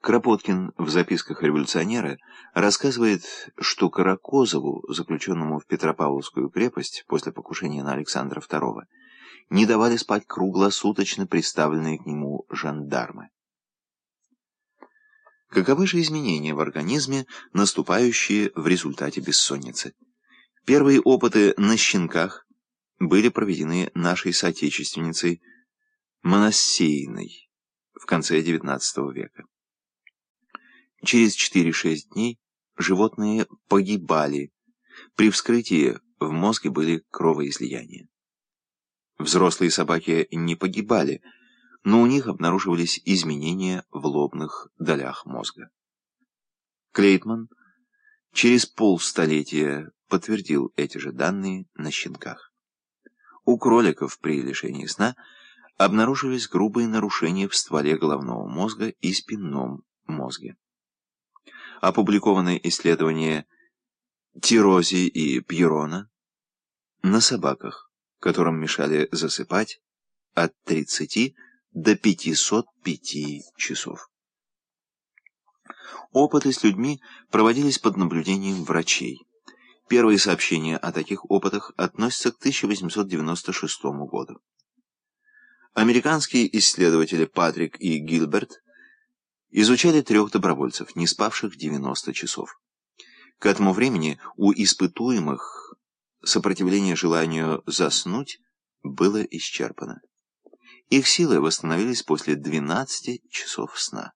Кропоткин в записках революционера рассказывает, что Каракозову, заключенному в Петропавловскую крепость после покушения на Александра II, не давали спать круглосуточно представленные к нему жандармы. Каковы же изменения в организме, наступающие в результате бессонницы? Первые опыты на щенках были проведены нашей соотечественницей Моноссеиной в конце XIX века. Через 4-6 дней животные погибали. При вскрытии в мозге были кровоизлияния. Взрослые собаки не погибали, но у них обнаруживались изменения в лобных долях мозга. Клейтман через полстолетия подтвердил эти же данные на щенках. У кроликов при лишении сна обнаружились грубые нарушения в стволе головного мозга и спинном мозге. Опубликованное исследование Тирози и Пьерона на собаках, которым мешали засыпать от 30 до 505 часов. Опыты с людьми проводились под наблюдением врачей. Первые сообщения о таких опытах относятся к 1896 году. Американские исследователи Патрик и Гилберт изучали трех добровольцев, не спавших 90 часов. К этому времени у испытуемых сопротивление желанию заснуть было исчерпано. Их силы восстановились после 12 часов сна.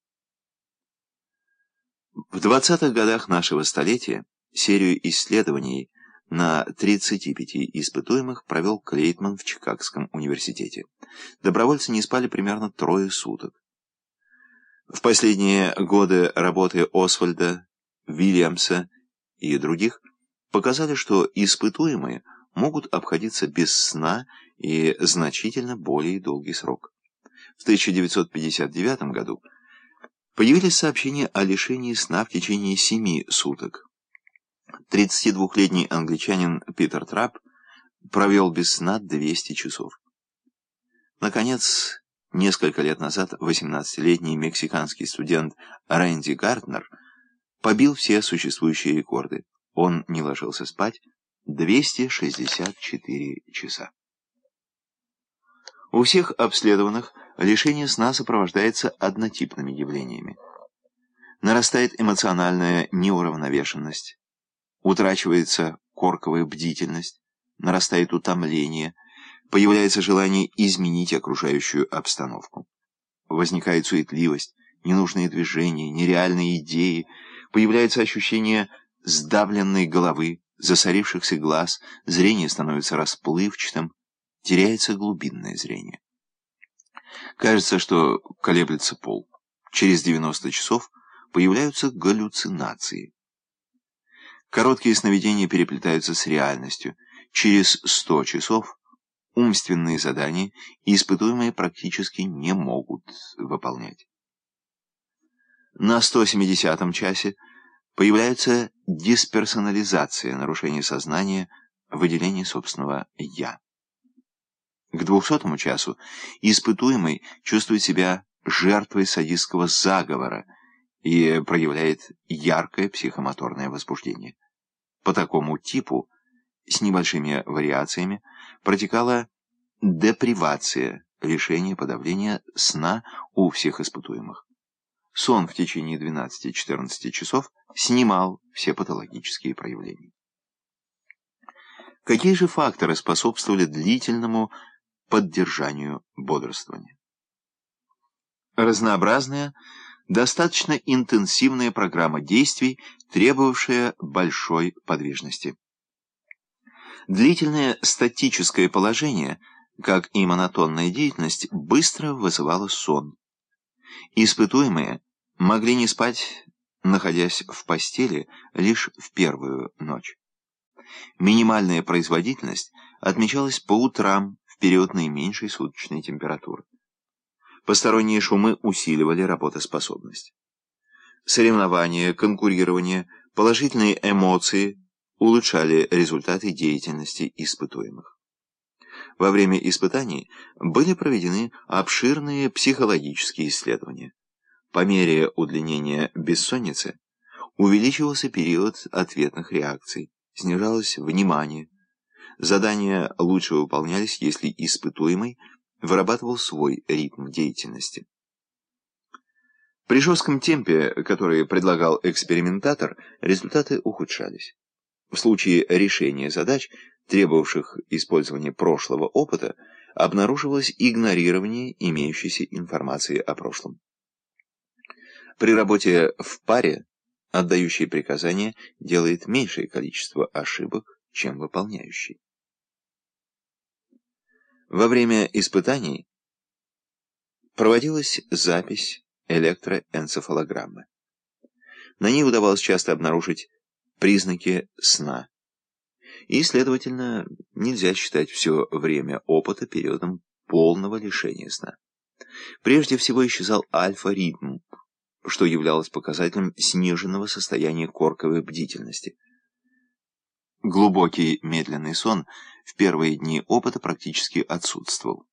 В 20-х годах нашего столетия серию исследований на 35 испытуемых провел Клейтман в Чикагском университете. Добровольцы не спали примерно трое суток. В последние годы работы Освальда, Вильямса и других показали, что испытуемые могут обходиться без сна и значительно более долгий срок. В 1959 году появились сообщения о лишении сна в течение семи суток. 32-летний англичанин Питер Трапп провел без сна 200 часов. Наконец, несколько лет назад 18-летний мексиканский студент Рэнди Гартнер побил все существующие рекорды. Он не ложился спать 264 часа. У всех обследованных лишение сна сопровождается однотипными явлениями. Нарастает эмоциональная неуравновешенность, утрачивается корковая бдительность, нарастает утомление, появляется желание изменить окружающую обстановку. Возникает суетливость, ненужные движения, нереальные идеи, появляется ощущение сдавленной головы, засорившихся глаз, зрение становится расплывчатым, теряется глубинное зрение. Кажется, что колеблется пол. Через 90 часов появляются галлюцинации. Короткие сновидения переплетаются с реальностью. Через 100 часов умственные задания испытуемые практически не могут выполнять. На 170-м часе появляется дисперсонализация, нарушение сознания, выделение собственного «я». К двухсотому часу испытуемый чувствует себя жертвой садистского заговора и проявляет яркое психомоторное возбуждение. По такому типу, с небольшими вариациями, протекала депривация, лишение подавления сна у всех испытуемых. Сон в течение 12-14 часов снимал все патологические проявления. Какие же факторы способствовали длительному поддержанию бодрствования. Разнообразная, достаточно интенсивная программа действий, требовавшая большой подвижности. Длительное статическое положение, как и монотонная деятельность, быстро вызывало сон. Испытуемые могли не спать, находясь в постели, лишь в первую ночь. Минимальная производительность отмечалась по утрам, период наименьшей суточной температуры. Посторонние шумы усиливали работоспособность. Соревнования, конкурирование, положительные эмоции улучшали результаты деятельности испытуемых. Во время испытаний были проведены обширные психологические исследования. По мере удлинения бессонницы увеличивался период ответных реакций, снижалось внимание. Задания лучше выполнялись, если испытуемый вырабатывал свой ритм деятельности. При жестком темпе, который предлагал экспериментатор, результаты ухудшались. В случае решения задач, требовавших использования прошлого опыта, обнаруживалось игнорирование имеющейся информации о прошлом. При работе в паре отдающий приказания делает меньшее количество ошибок, чем выполняющий. Во время испытаний проводилась запись электроэнцефалограммы. На ней удавалось часто обнаружить признаки сна. И, следовательно, нельзя считать все время опыта периодом полного лишения сна. Прежде всего исчезал альфа-ритм, что являлось показателем сниженного состояния корковой бдительности. Глубокий медленный сон в первые дни опыта практически отсутствовал.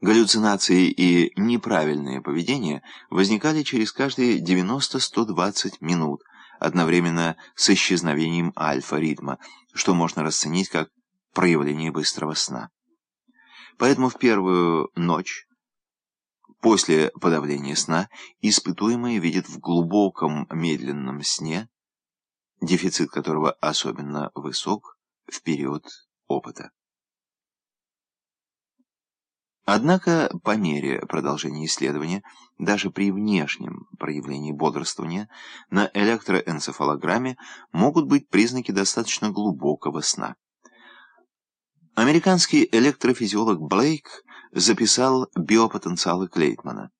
Галлюцинации и неправильное поведение возникали через каждые 90-120 минут, одновременно с исчезновением альфа-ритма, что можно расценить как проявление быстрого сна. Поэтому в первую ночь, после подавления сна, испытуемые видят в глубоком медленном сне дефицит которого особенно высок в период опыта. Однако по мере продолжения исследования, даже при внешнем проявлении бодрствования, на электроэнцефалограмме могут быть признаки достаточно глубокого сна. Американский электрофизиолог Блейк записал биопотенциалы Клейтмана.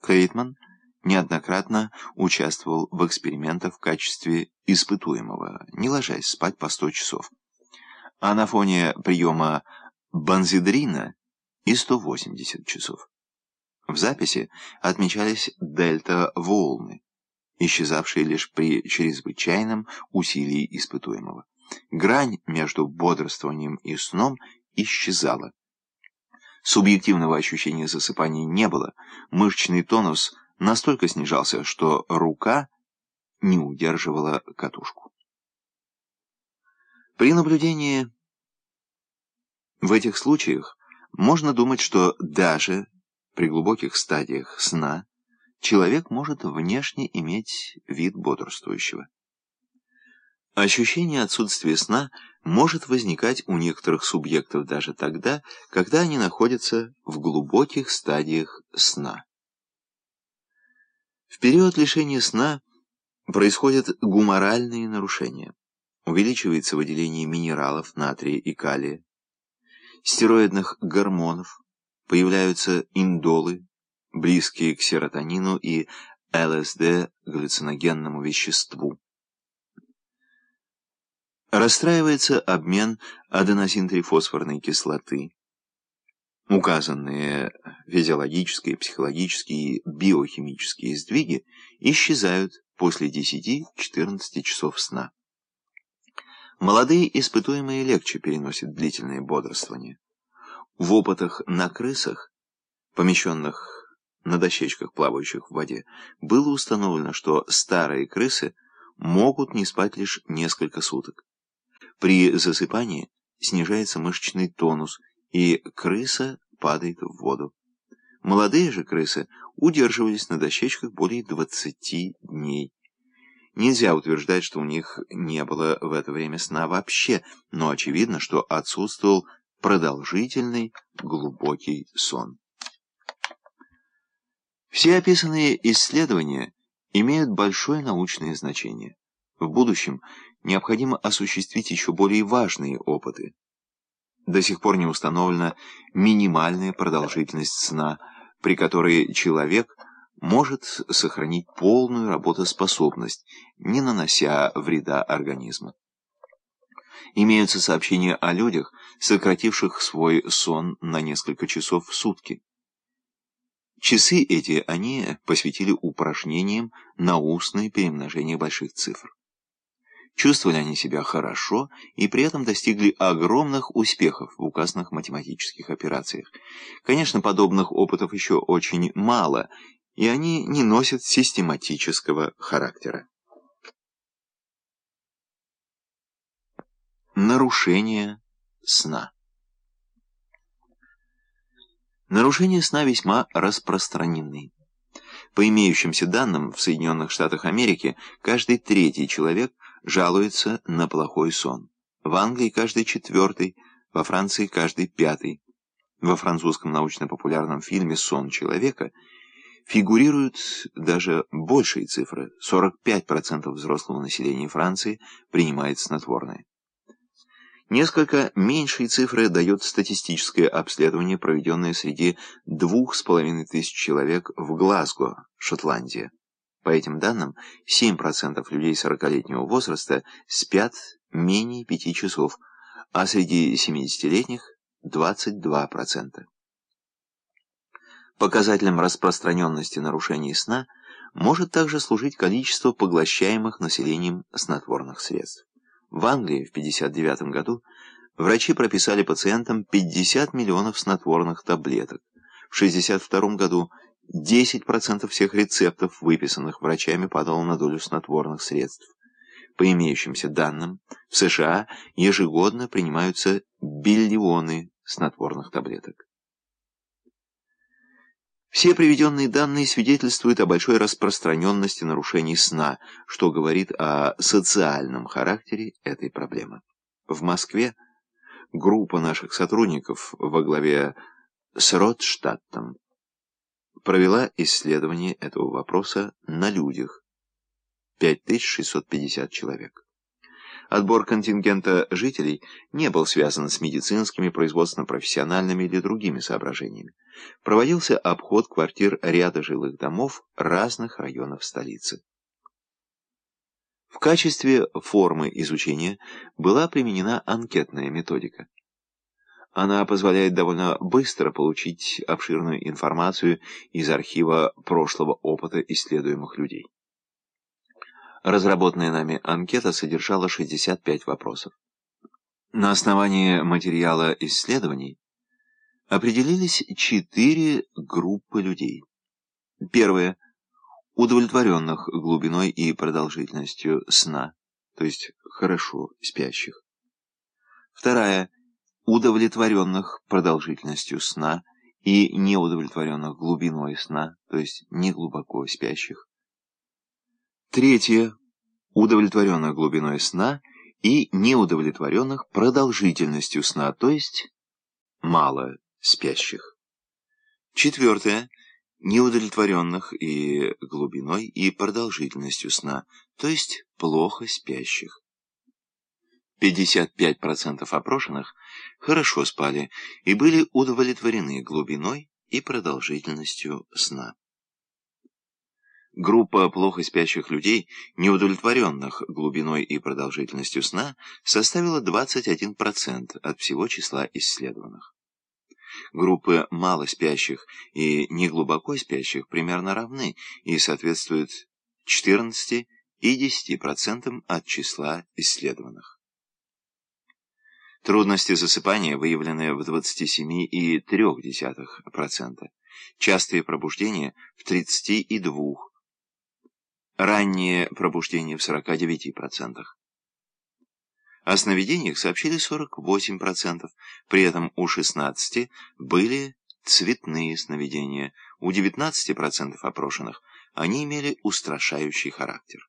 Клейтман – неоднократно участвовал в экспериментах в качестве испытуемого, не ложась спать по 100 часов. А на фоне приема банзидрина и 180 часов. В записи отмечались дельта-волны, исчезавшие лишь при чрезвычайном усилии испытуемого. Грань между бодрствованием и сном исчезала. Субъективного ощущения засыпания не было, мышечный тонус настолько снижался, что рука не удерживала катушку. При наблюдении в этих случаях можно думать, что даже при глубоких стадиях сна человек может внешне иметь вид бодрствующего. Ощущение отсутствия сна может возникать у некоторых субъектов даже тогда, когда они находятся в глубоких стадиях сна. В период лишения сна происходят гуморальные нарушения. Увеличивается выделение минералов натрия и калия, стероидных гормонов, появляются индолы, близкие к серотонину и ЛСД, галлюциногенному веществу. Расстраивается обмен аденозин-трифосфорной кислоты, Указанные физиологические, психологические и биохимические сдвиги исчезают после 10-14 часов сна. Молодые испытуемые легче переносят длительное бодрствование. В опытах на крысах, помещенных на дощечках, плавающих в воде, было установлено, что старые крысы могут не спать лишь несколько суток. При засыпании снижается мышечный тонус и крыса падает в воду. Молодые же крысы удерживались на дощечках более 20 дней. Нельзя утверждать, что у них не было в это время сна вообще, но очевидно, что отсутствовал продолжительный глубокий сон. Все описанные исследования имеют большое научное значение. В будущем необходимо осуществить еще более важные опыты. До сих пор не установлена минимальная продолжительность сна, при которой человек может сохранить полную работоспособность, не нанося вреда организму. Имеются сообщения о людях, сокративших свой сон на несколько часов в сутки. Часы эти они посвятили упражнениям на устное перемножение больших цифр. Чувствовали они себя хорошо и при этом достигли огромных успехов в указанных математических операциях. Конечно, подобных опытов еще очень мало, и они не носят систематического характера. Нарушение сна Нарушения сна весьма распространены. По имеющимся данным, в Соединенных Штатах Америки каждый третий человек жалуется на плохой сон. В Англии каждый четвертый, во Франции каждый пятый. Во французском научно-популярном фильме «Сон человека» фигурируют даже большие цифры. 45% взрослого населения Франции принимает снотворное. Несколько меньшие цифры дает статистическое обследование, проведенное среди двух с половиной тысяч человек в Глазго, Шотландия. По этим данным, 7% людей 40-летнего возраста спят менее 5 часов, а среди 70-летних – 22%. Показателем распространенности нарушений сна может также служить количество поглощаемых населением снотворных средств. В Англии в 1959 году врачи прописали пациентам 50 миллионов снотворных таблеток. В 1962 году 10% всех рецептов, выписанных врачами, падало на долю снотворных средств. По имеющимся данным, в США ежегодно принимаются биллионы снотворных таблеток. Все приведенные данные свидетельствуют о большой распространенности нарушений сна, что говорит о социальном характере этой проблемы. В Москве группа наших сотрудников во главе с Ротштадтом провела исследование этого вопроса на людях. 5650 человек. Отбор контингента жителей не был связан с медицинскими, производственно-профессиональными или другими соображениями. Проводился обход квартир ряда жилых домов разных районов столицы. В качестве формы изучения была применена анкетная методика. Она позволяет довольно быстро получить обширную информацию из архива прошлого опыта исследуемых людей. Разработанная нами анкета содержала 65 вопросов. На основании материала исследований определились четыре группы людей. Первая – удовлетворенных глубиной и продолжительностью сна, то есть хорошо спящих. Вторая – удовлетворенных продолжительностью сна и неудовлетворенных глубиной сна, то есть неглубоко спящих. Третье – удовлетворенных глубиной сна и неудовлетворенных продолжительностью сна, то есть мало спящих. Четвертое – неудовлетворенных и глубиной и продолжительностью сна, то есть плохо спящих. 55% опрошенных хорошо спали и были удовлетворены глубиной и продолжительностью сна. Группа плохо спящих людей, неудовлетворенных глубиной и продолжительностью сна, составила 21% от всего числа исследованных. Группы мало спящих и неглубоко спящих примерно равны и соответствуют 14 и 10% от числа исследованных. Трудности засыпания выявлены в 27,3%, частые пробуждения в 32%, раннее пробуждение в 49%. О сновидениях сообщили 48%, при этом у 16% были цветные сновидения, у 19% опрошенных они имели устрашающий характер.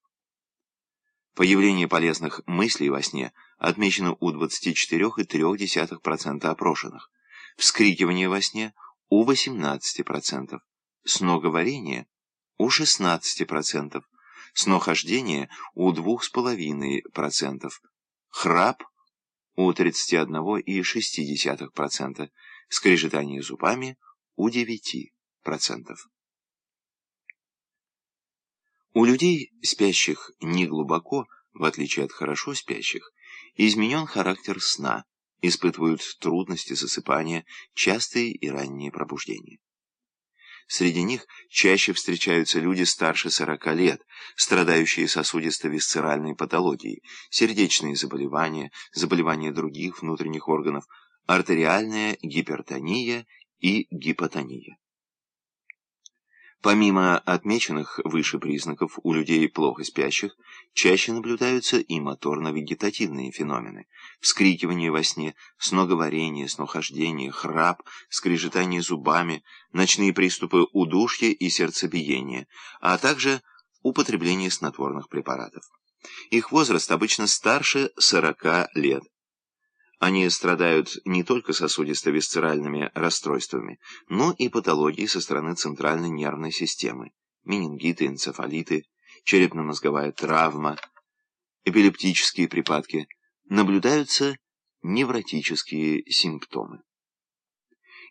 Появление полезных мыслей во сне отмечено у 24,3% опрошенных, вскрикивание во сне у 18%, сноговорение у 16%, снохождение у 2,5%, храп у 31,6%, скрежетание зубами у 9%. У людей, спящих неглубоко, в отличие от хорошо спящих, изменен характер сна, испытывают трудности засыпания, частые и ранние пробуждения. Среди них чаще встречаются люди старше 40 лет, страдающие сосудисто-висцеральной патологией, сердечные заболевания, заболевания других внутренних органов, артериальная гипертония и гипотония. Помимо отмеченных выше признаков, у людей плохо спящих чаще наблюдаются и моторно-вегетативные феномены. Вскрикивание во сне, сноговорение, снохождение, храп, скрежетание зубами, ночные приступы удушья и сердцебиения, а также употребление снотворных препаратов. Их возраст обычно старше 40 лет. Они страдают не только сосудисто-висцеральными расстройствами, но и патологией со стороны центральной нервной системы, менингиты, энцефалиты, черепно-мозговая травма, эпилептические припадки, наблюдаются невротические симптомы.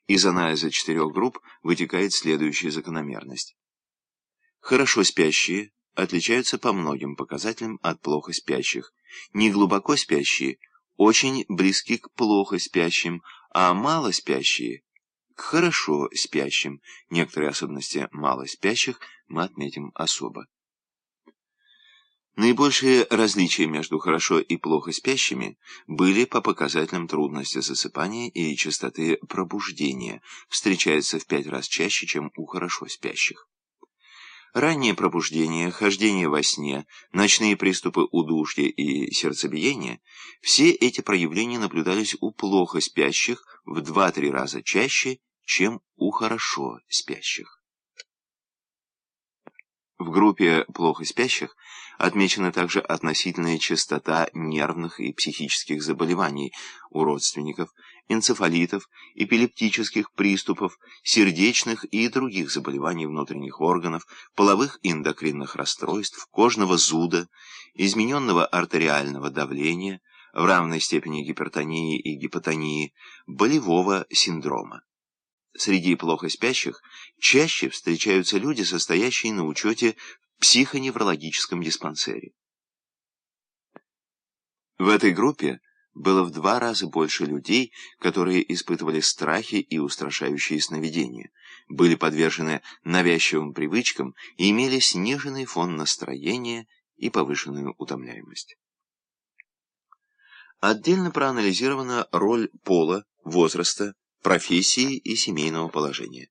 Из анализа четырех групп вытекает следующая закономерность. Хорошо спящие отличаются по многим показателям от плохо спящих, неглубоко спящие – очень близки к плохо спящим, а мало спящие — к хорошо спящим. Некоторые особенности мало спящих мы отметим особо. Наибольшие различия между хорошо и плохо спящими были по показателям трудности засыпания и частоты пробуждения, встречаются в пять раз чаще, чем у хорошо спящих. Раннее пробуждение, хождение во сне, ночные приступы удушья и сердцебиения – все эти проявления наблюдались у плохо спящих в 2-3 раза чаще, чем у хорошо спящих. В группе плохо спящих отмечена также относительная частота нервных и психических заболеваний у родственников, энцефалитов, эпилептических приступов, сердечных и других заболеваний внутренних органов, половых и эндокринных расстройств, кожного зуда, измененного артериального давления, в равной степени гипертонии и гипотонии, болевого синдрома. Среди плохо спящих чаще встречаются люди, состоящие на учете в психоневрологическом диспансере. В этой группе было в два раза больше людей, которые испытывали страхи и устрашающие сновидения, были подвержены навязчивым привычкам и имели сниженный фон настроения и повышенную утомляемость. Отдельно проанализирована роль пола, возраста, профессии и семейного положения.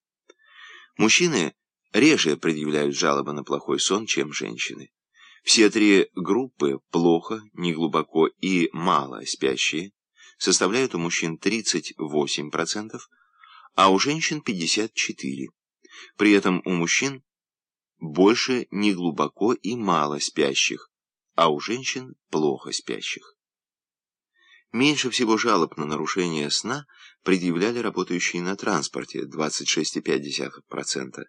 Мужчины реже предъявляют жалобы на плохой сон, чем женщины. Все три группы плохо, неглубоко и мало спящие составляют у мужчин 38%, а у женщин 54%. При этом у мужчин больше неглубоко и мало спящих, а у женщин плохо спящих. Меньше всего жалоб на нарушение сна предъявляли работающие на транспорте 26,5%,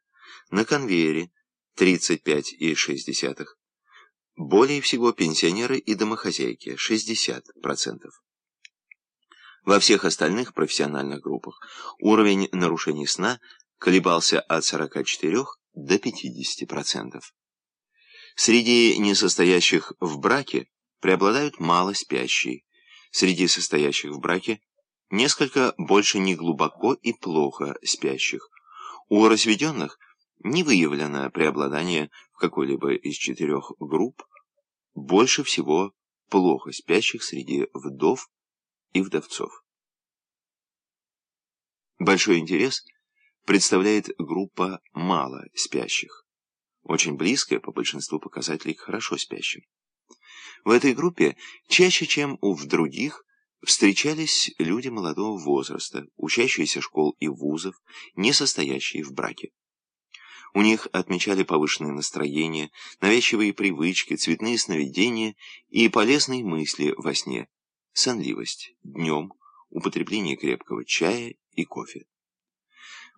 на конвейере 35,6%, более всего пенсионеры и домохозяйки 60%. Во всех остальных профессиональных группах уровень нарушений сна колебался от 44 до 50%. Среди несостоящих в браке преобладают малоспящие, Среди состоящих в браке несколько больше неглубоко и плохо спящих. У разведенных не выявлено преобладание в какой-либо из четырех групп, больше всего плохо спящих среди вдов и вдовцов. Большой интерес представляет группа мало спящих, очень близкая по большинству показателей к хорошо спящим. В этой группе чаще, чем в других, встречались люди молодого возраста, учащиеся школ и вузов, не состоящие в браке. У них отмечали повышенное настроение, навязчивые привычки, цветные сновидения и полезные мысли во сне, сонливость днем, употребление крепкого чая и кофе.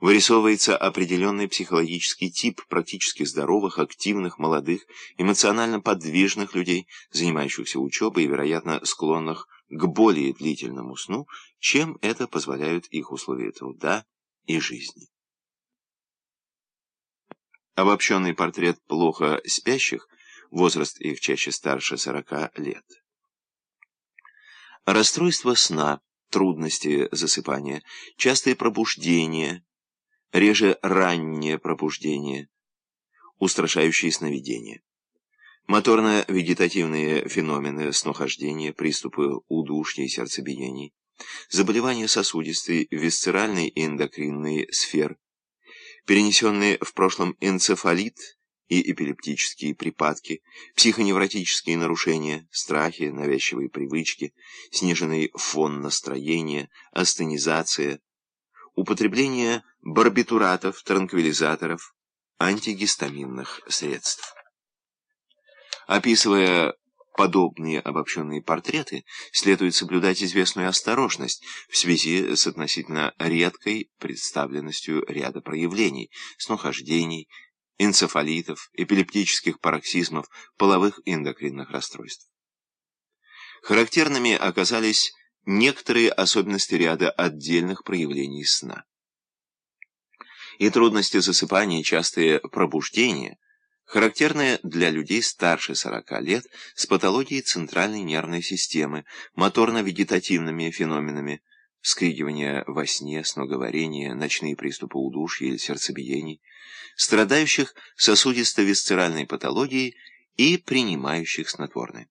Вырисовывается определенный психологический тип практически здоровых, активных, молодых, эмоционально подвижных людей, занимающихся учебой и, вероятно, склонных к более длительному сну, чем это позволяют их условия труда и жизни. Обобщенный портрет плохо спящих, возраст их чаще старше 40 лет. Расстройство сна, трудности засыпания, частые пробуждения, реже раннее пробуждение, устрашающие сновидения. Моторно-вегетативные феномены снохождения, приступы удушья и сердцебиений, заболевания сосудистой, висцеральной и эндокринной сфер, перенесенные в прошлом энцефалит и эпилептические припадки, психоневротические нарушения, страхи, навязчивые привычки, сниженный фон настроения, астенизация, употребление барбитуратов, транквилизаторов, антигистаминных средств. Описывая подобные обобщенные портреты, следует соблюдать известную осторожность в связи с относительно редкой представленностью ряда проявлений, снохождений, энцефалитов, эпилептических пароксизмов, половых эндокринных расстройств. Характерными оказались некоторые особенности ряда отдельных проявлений сна. И трудности засыпания, частые пробуждения, характерные для людей старше 40 лет с патологией центральной нервной системы, моторно-вегетативными феноменами, вскрикивания во сне, сноговорения, ночные приступы удушья или сердцебиений, страдающих сосудисто-висцеральной патологией и принимающих снотворные.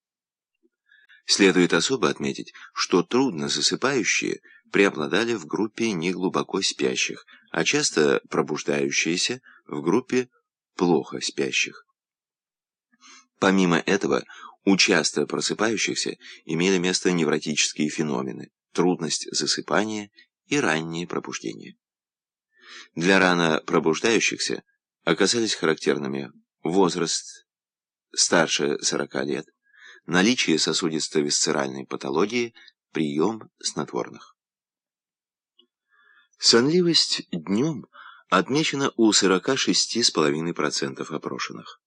Следует особо отметить, что трудно засыпающие преобладали в группе неглубоко спящих, а часто пробуждающиеся в группе плохо спящих. Помимо этого, у часто просыпающихся имели место невротические феномены, трудность засыпания и раннее пробуждение. Для рано пробуждающихся оказались характерными возраст старше 40 лет, наличие сосудисто-висцеральной патологии, прием снотворных. Сонливость днем отмечена у 46,5% опрошенных.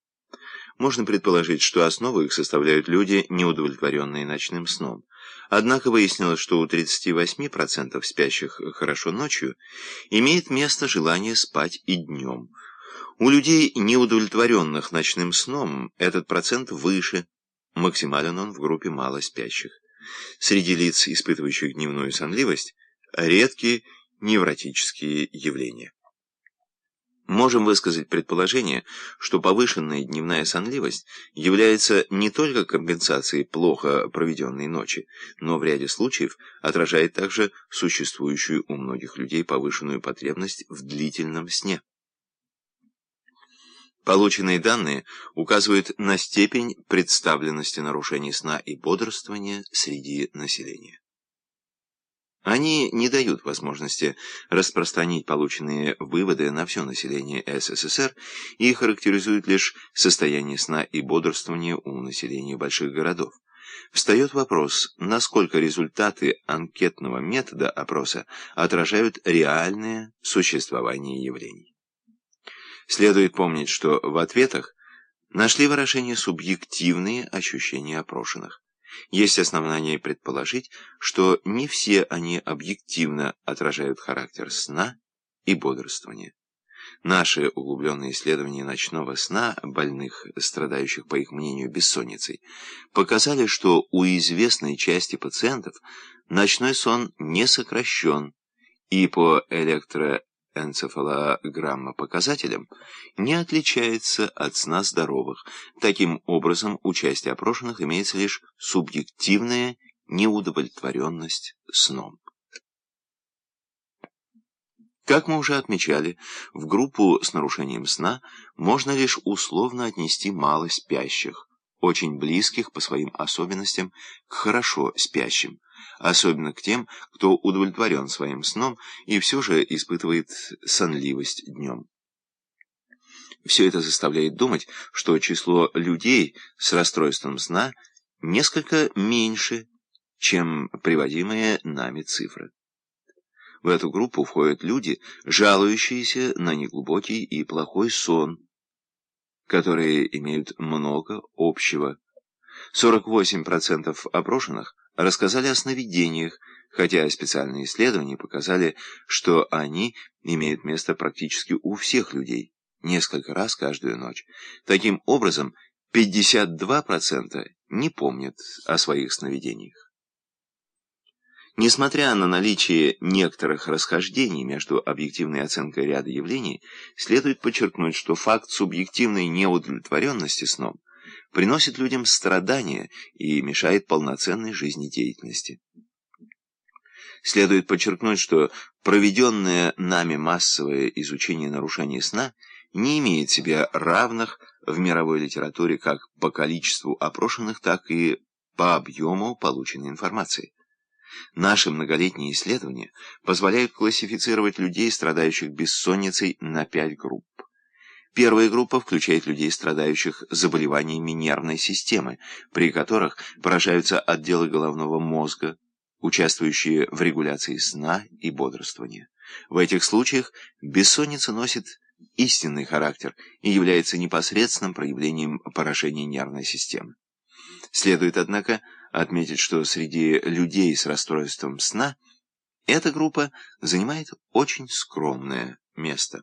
Можно предположить, что основу их составляют люди, неудовлетворенные ночным сном. Однако выяснилось, что у 38% спящих хорошо ночью имеет место желание спать и днем. У людей, неудовлетворенных ночным сном, этот процент выше, максимален он в группе мало спящих. Среди лиц, испытывающих дневную сонливость, редкие невротические явления. Можем высказать предположение, что повышенная дневная сонливость является не только компенсацией плохо проведенной ночи, но в ряде случаев отражает также существующую у многих людей повышенную потребность в длительном сне. Полученные данные указывают на степень представленности нарушений сна и бодрствования среди населения. Они не дают возможности распространить полученные выводы на все население СССР и характеризуют лишь состояние сна и бодрствования у населения больших городов. Встает вопрос, насколько результаты анкетного метода опроса отражают реальное существование явлений. Следует помнить, что в ответах нашли выражение субъективные ощущения опрошенных. Есть основания предположить, что не все они объективно отражают характер сна и бодрствования. Наши углубленные исследования ночного сна больных, страдающих, по их мнению, бессонницей, показали, что у известной части пациентов ночной сон не сокращен, и по электро энцефалограмма показателям не отличается от сна здоровых. Таким образом, у части опрошенных имеется лишь субъективная неудовлетворенность сном. Как мы уже отмечали, в группу с нарушением сна можно лишь условно отнести мало спящих, очень близких по своим особенностям к хорошо спящим, особенно к тем, кто удовлетворен своим сном и все же испытывает сонливость днем. Все это заставляет думать, что число людей с расстройством сна несколько меньше, чем приводимые нами цифры. В эту группу входят люди, жалующиеся на неглубокий и плохой сон, которые имеют много общего. 48% опрошенных рассказали о сновидениях, хотя специальные исследования показали, что они имеют место практически у всех людей, несколько раз каждую ночь. Таким образом, 52% не помнят о своих сновидениях. Несмотря на наличие некоторых расхождений между объективной оценкой ряда явлений, следует подчеркнуть, что факт субъективной неудовлетворенности сном приносит людям страдания и мешает полноценной жизнедеятельности. Следует подчеркнуть, что проведенное нами массовое изучение нарушений сна не имеет себе равных в мировой литературе как по количеству опрошенных, так и по объему полученной информации. Наши многолетние исследования позволяют классифицировать людей, страдающих бессонницей, на пять групп. Первая группа включает людей, страдающих заболеваниями нервной системы, при которых поражаются отделы головного мозга, участвующие в регуляции сна и бодрствования. В этих случаях бессонница носит истинный характер и является непосредственным проявлением поражения нервной системы. Следует, однако, отметить, что среди людей с расстройством сна эта группа занимает очень скромное место.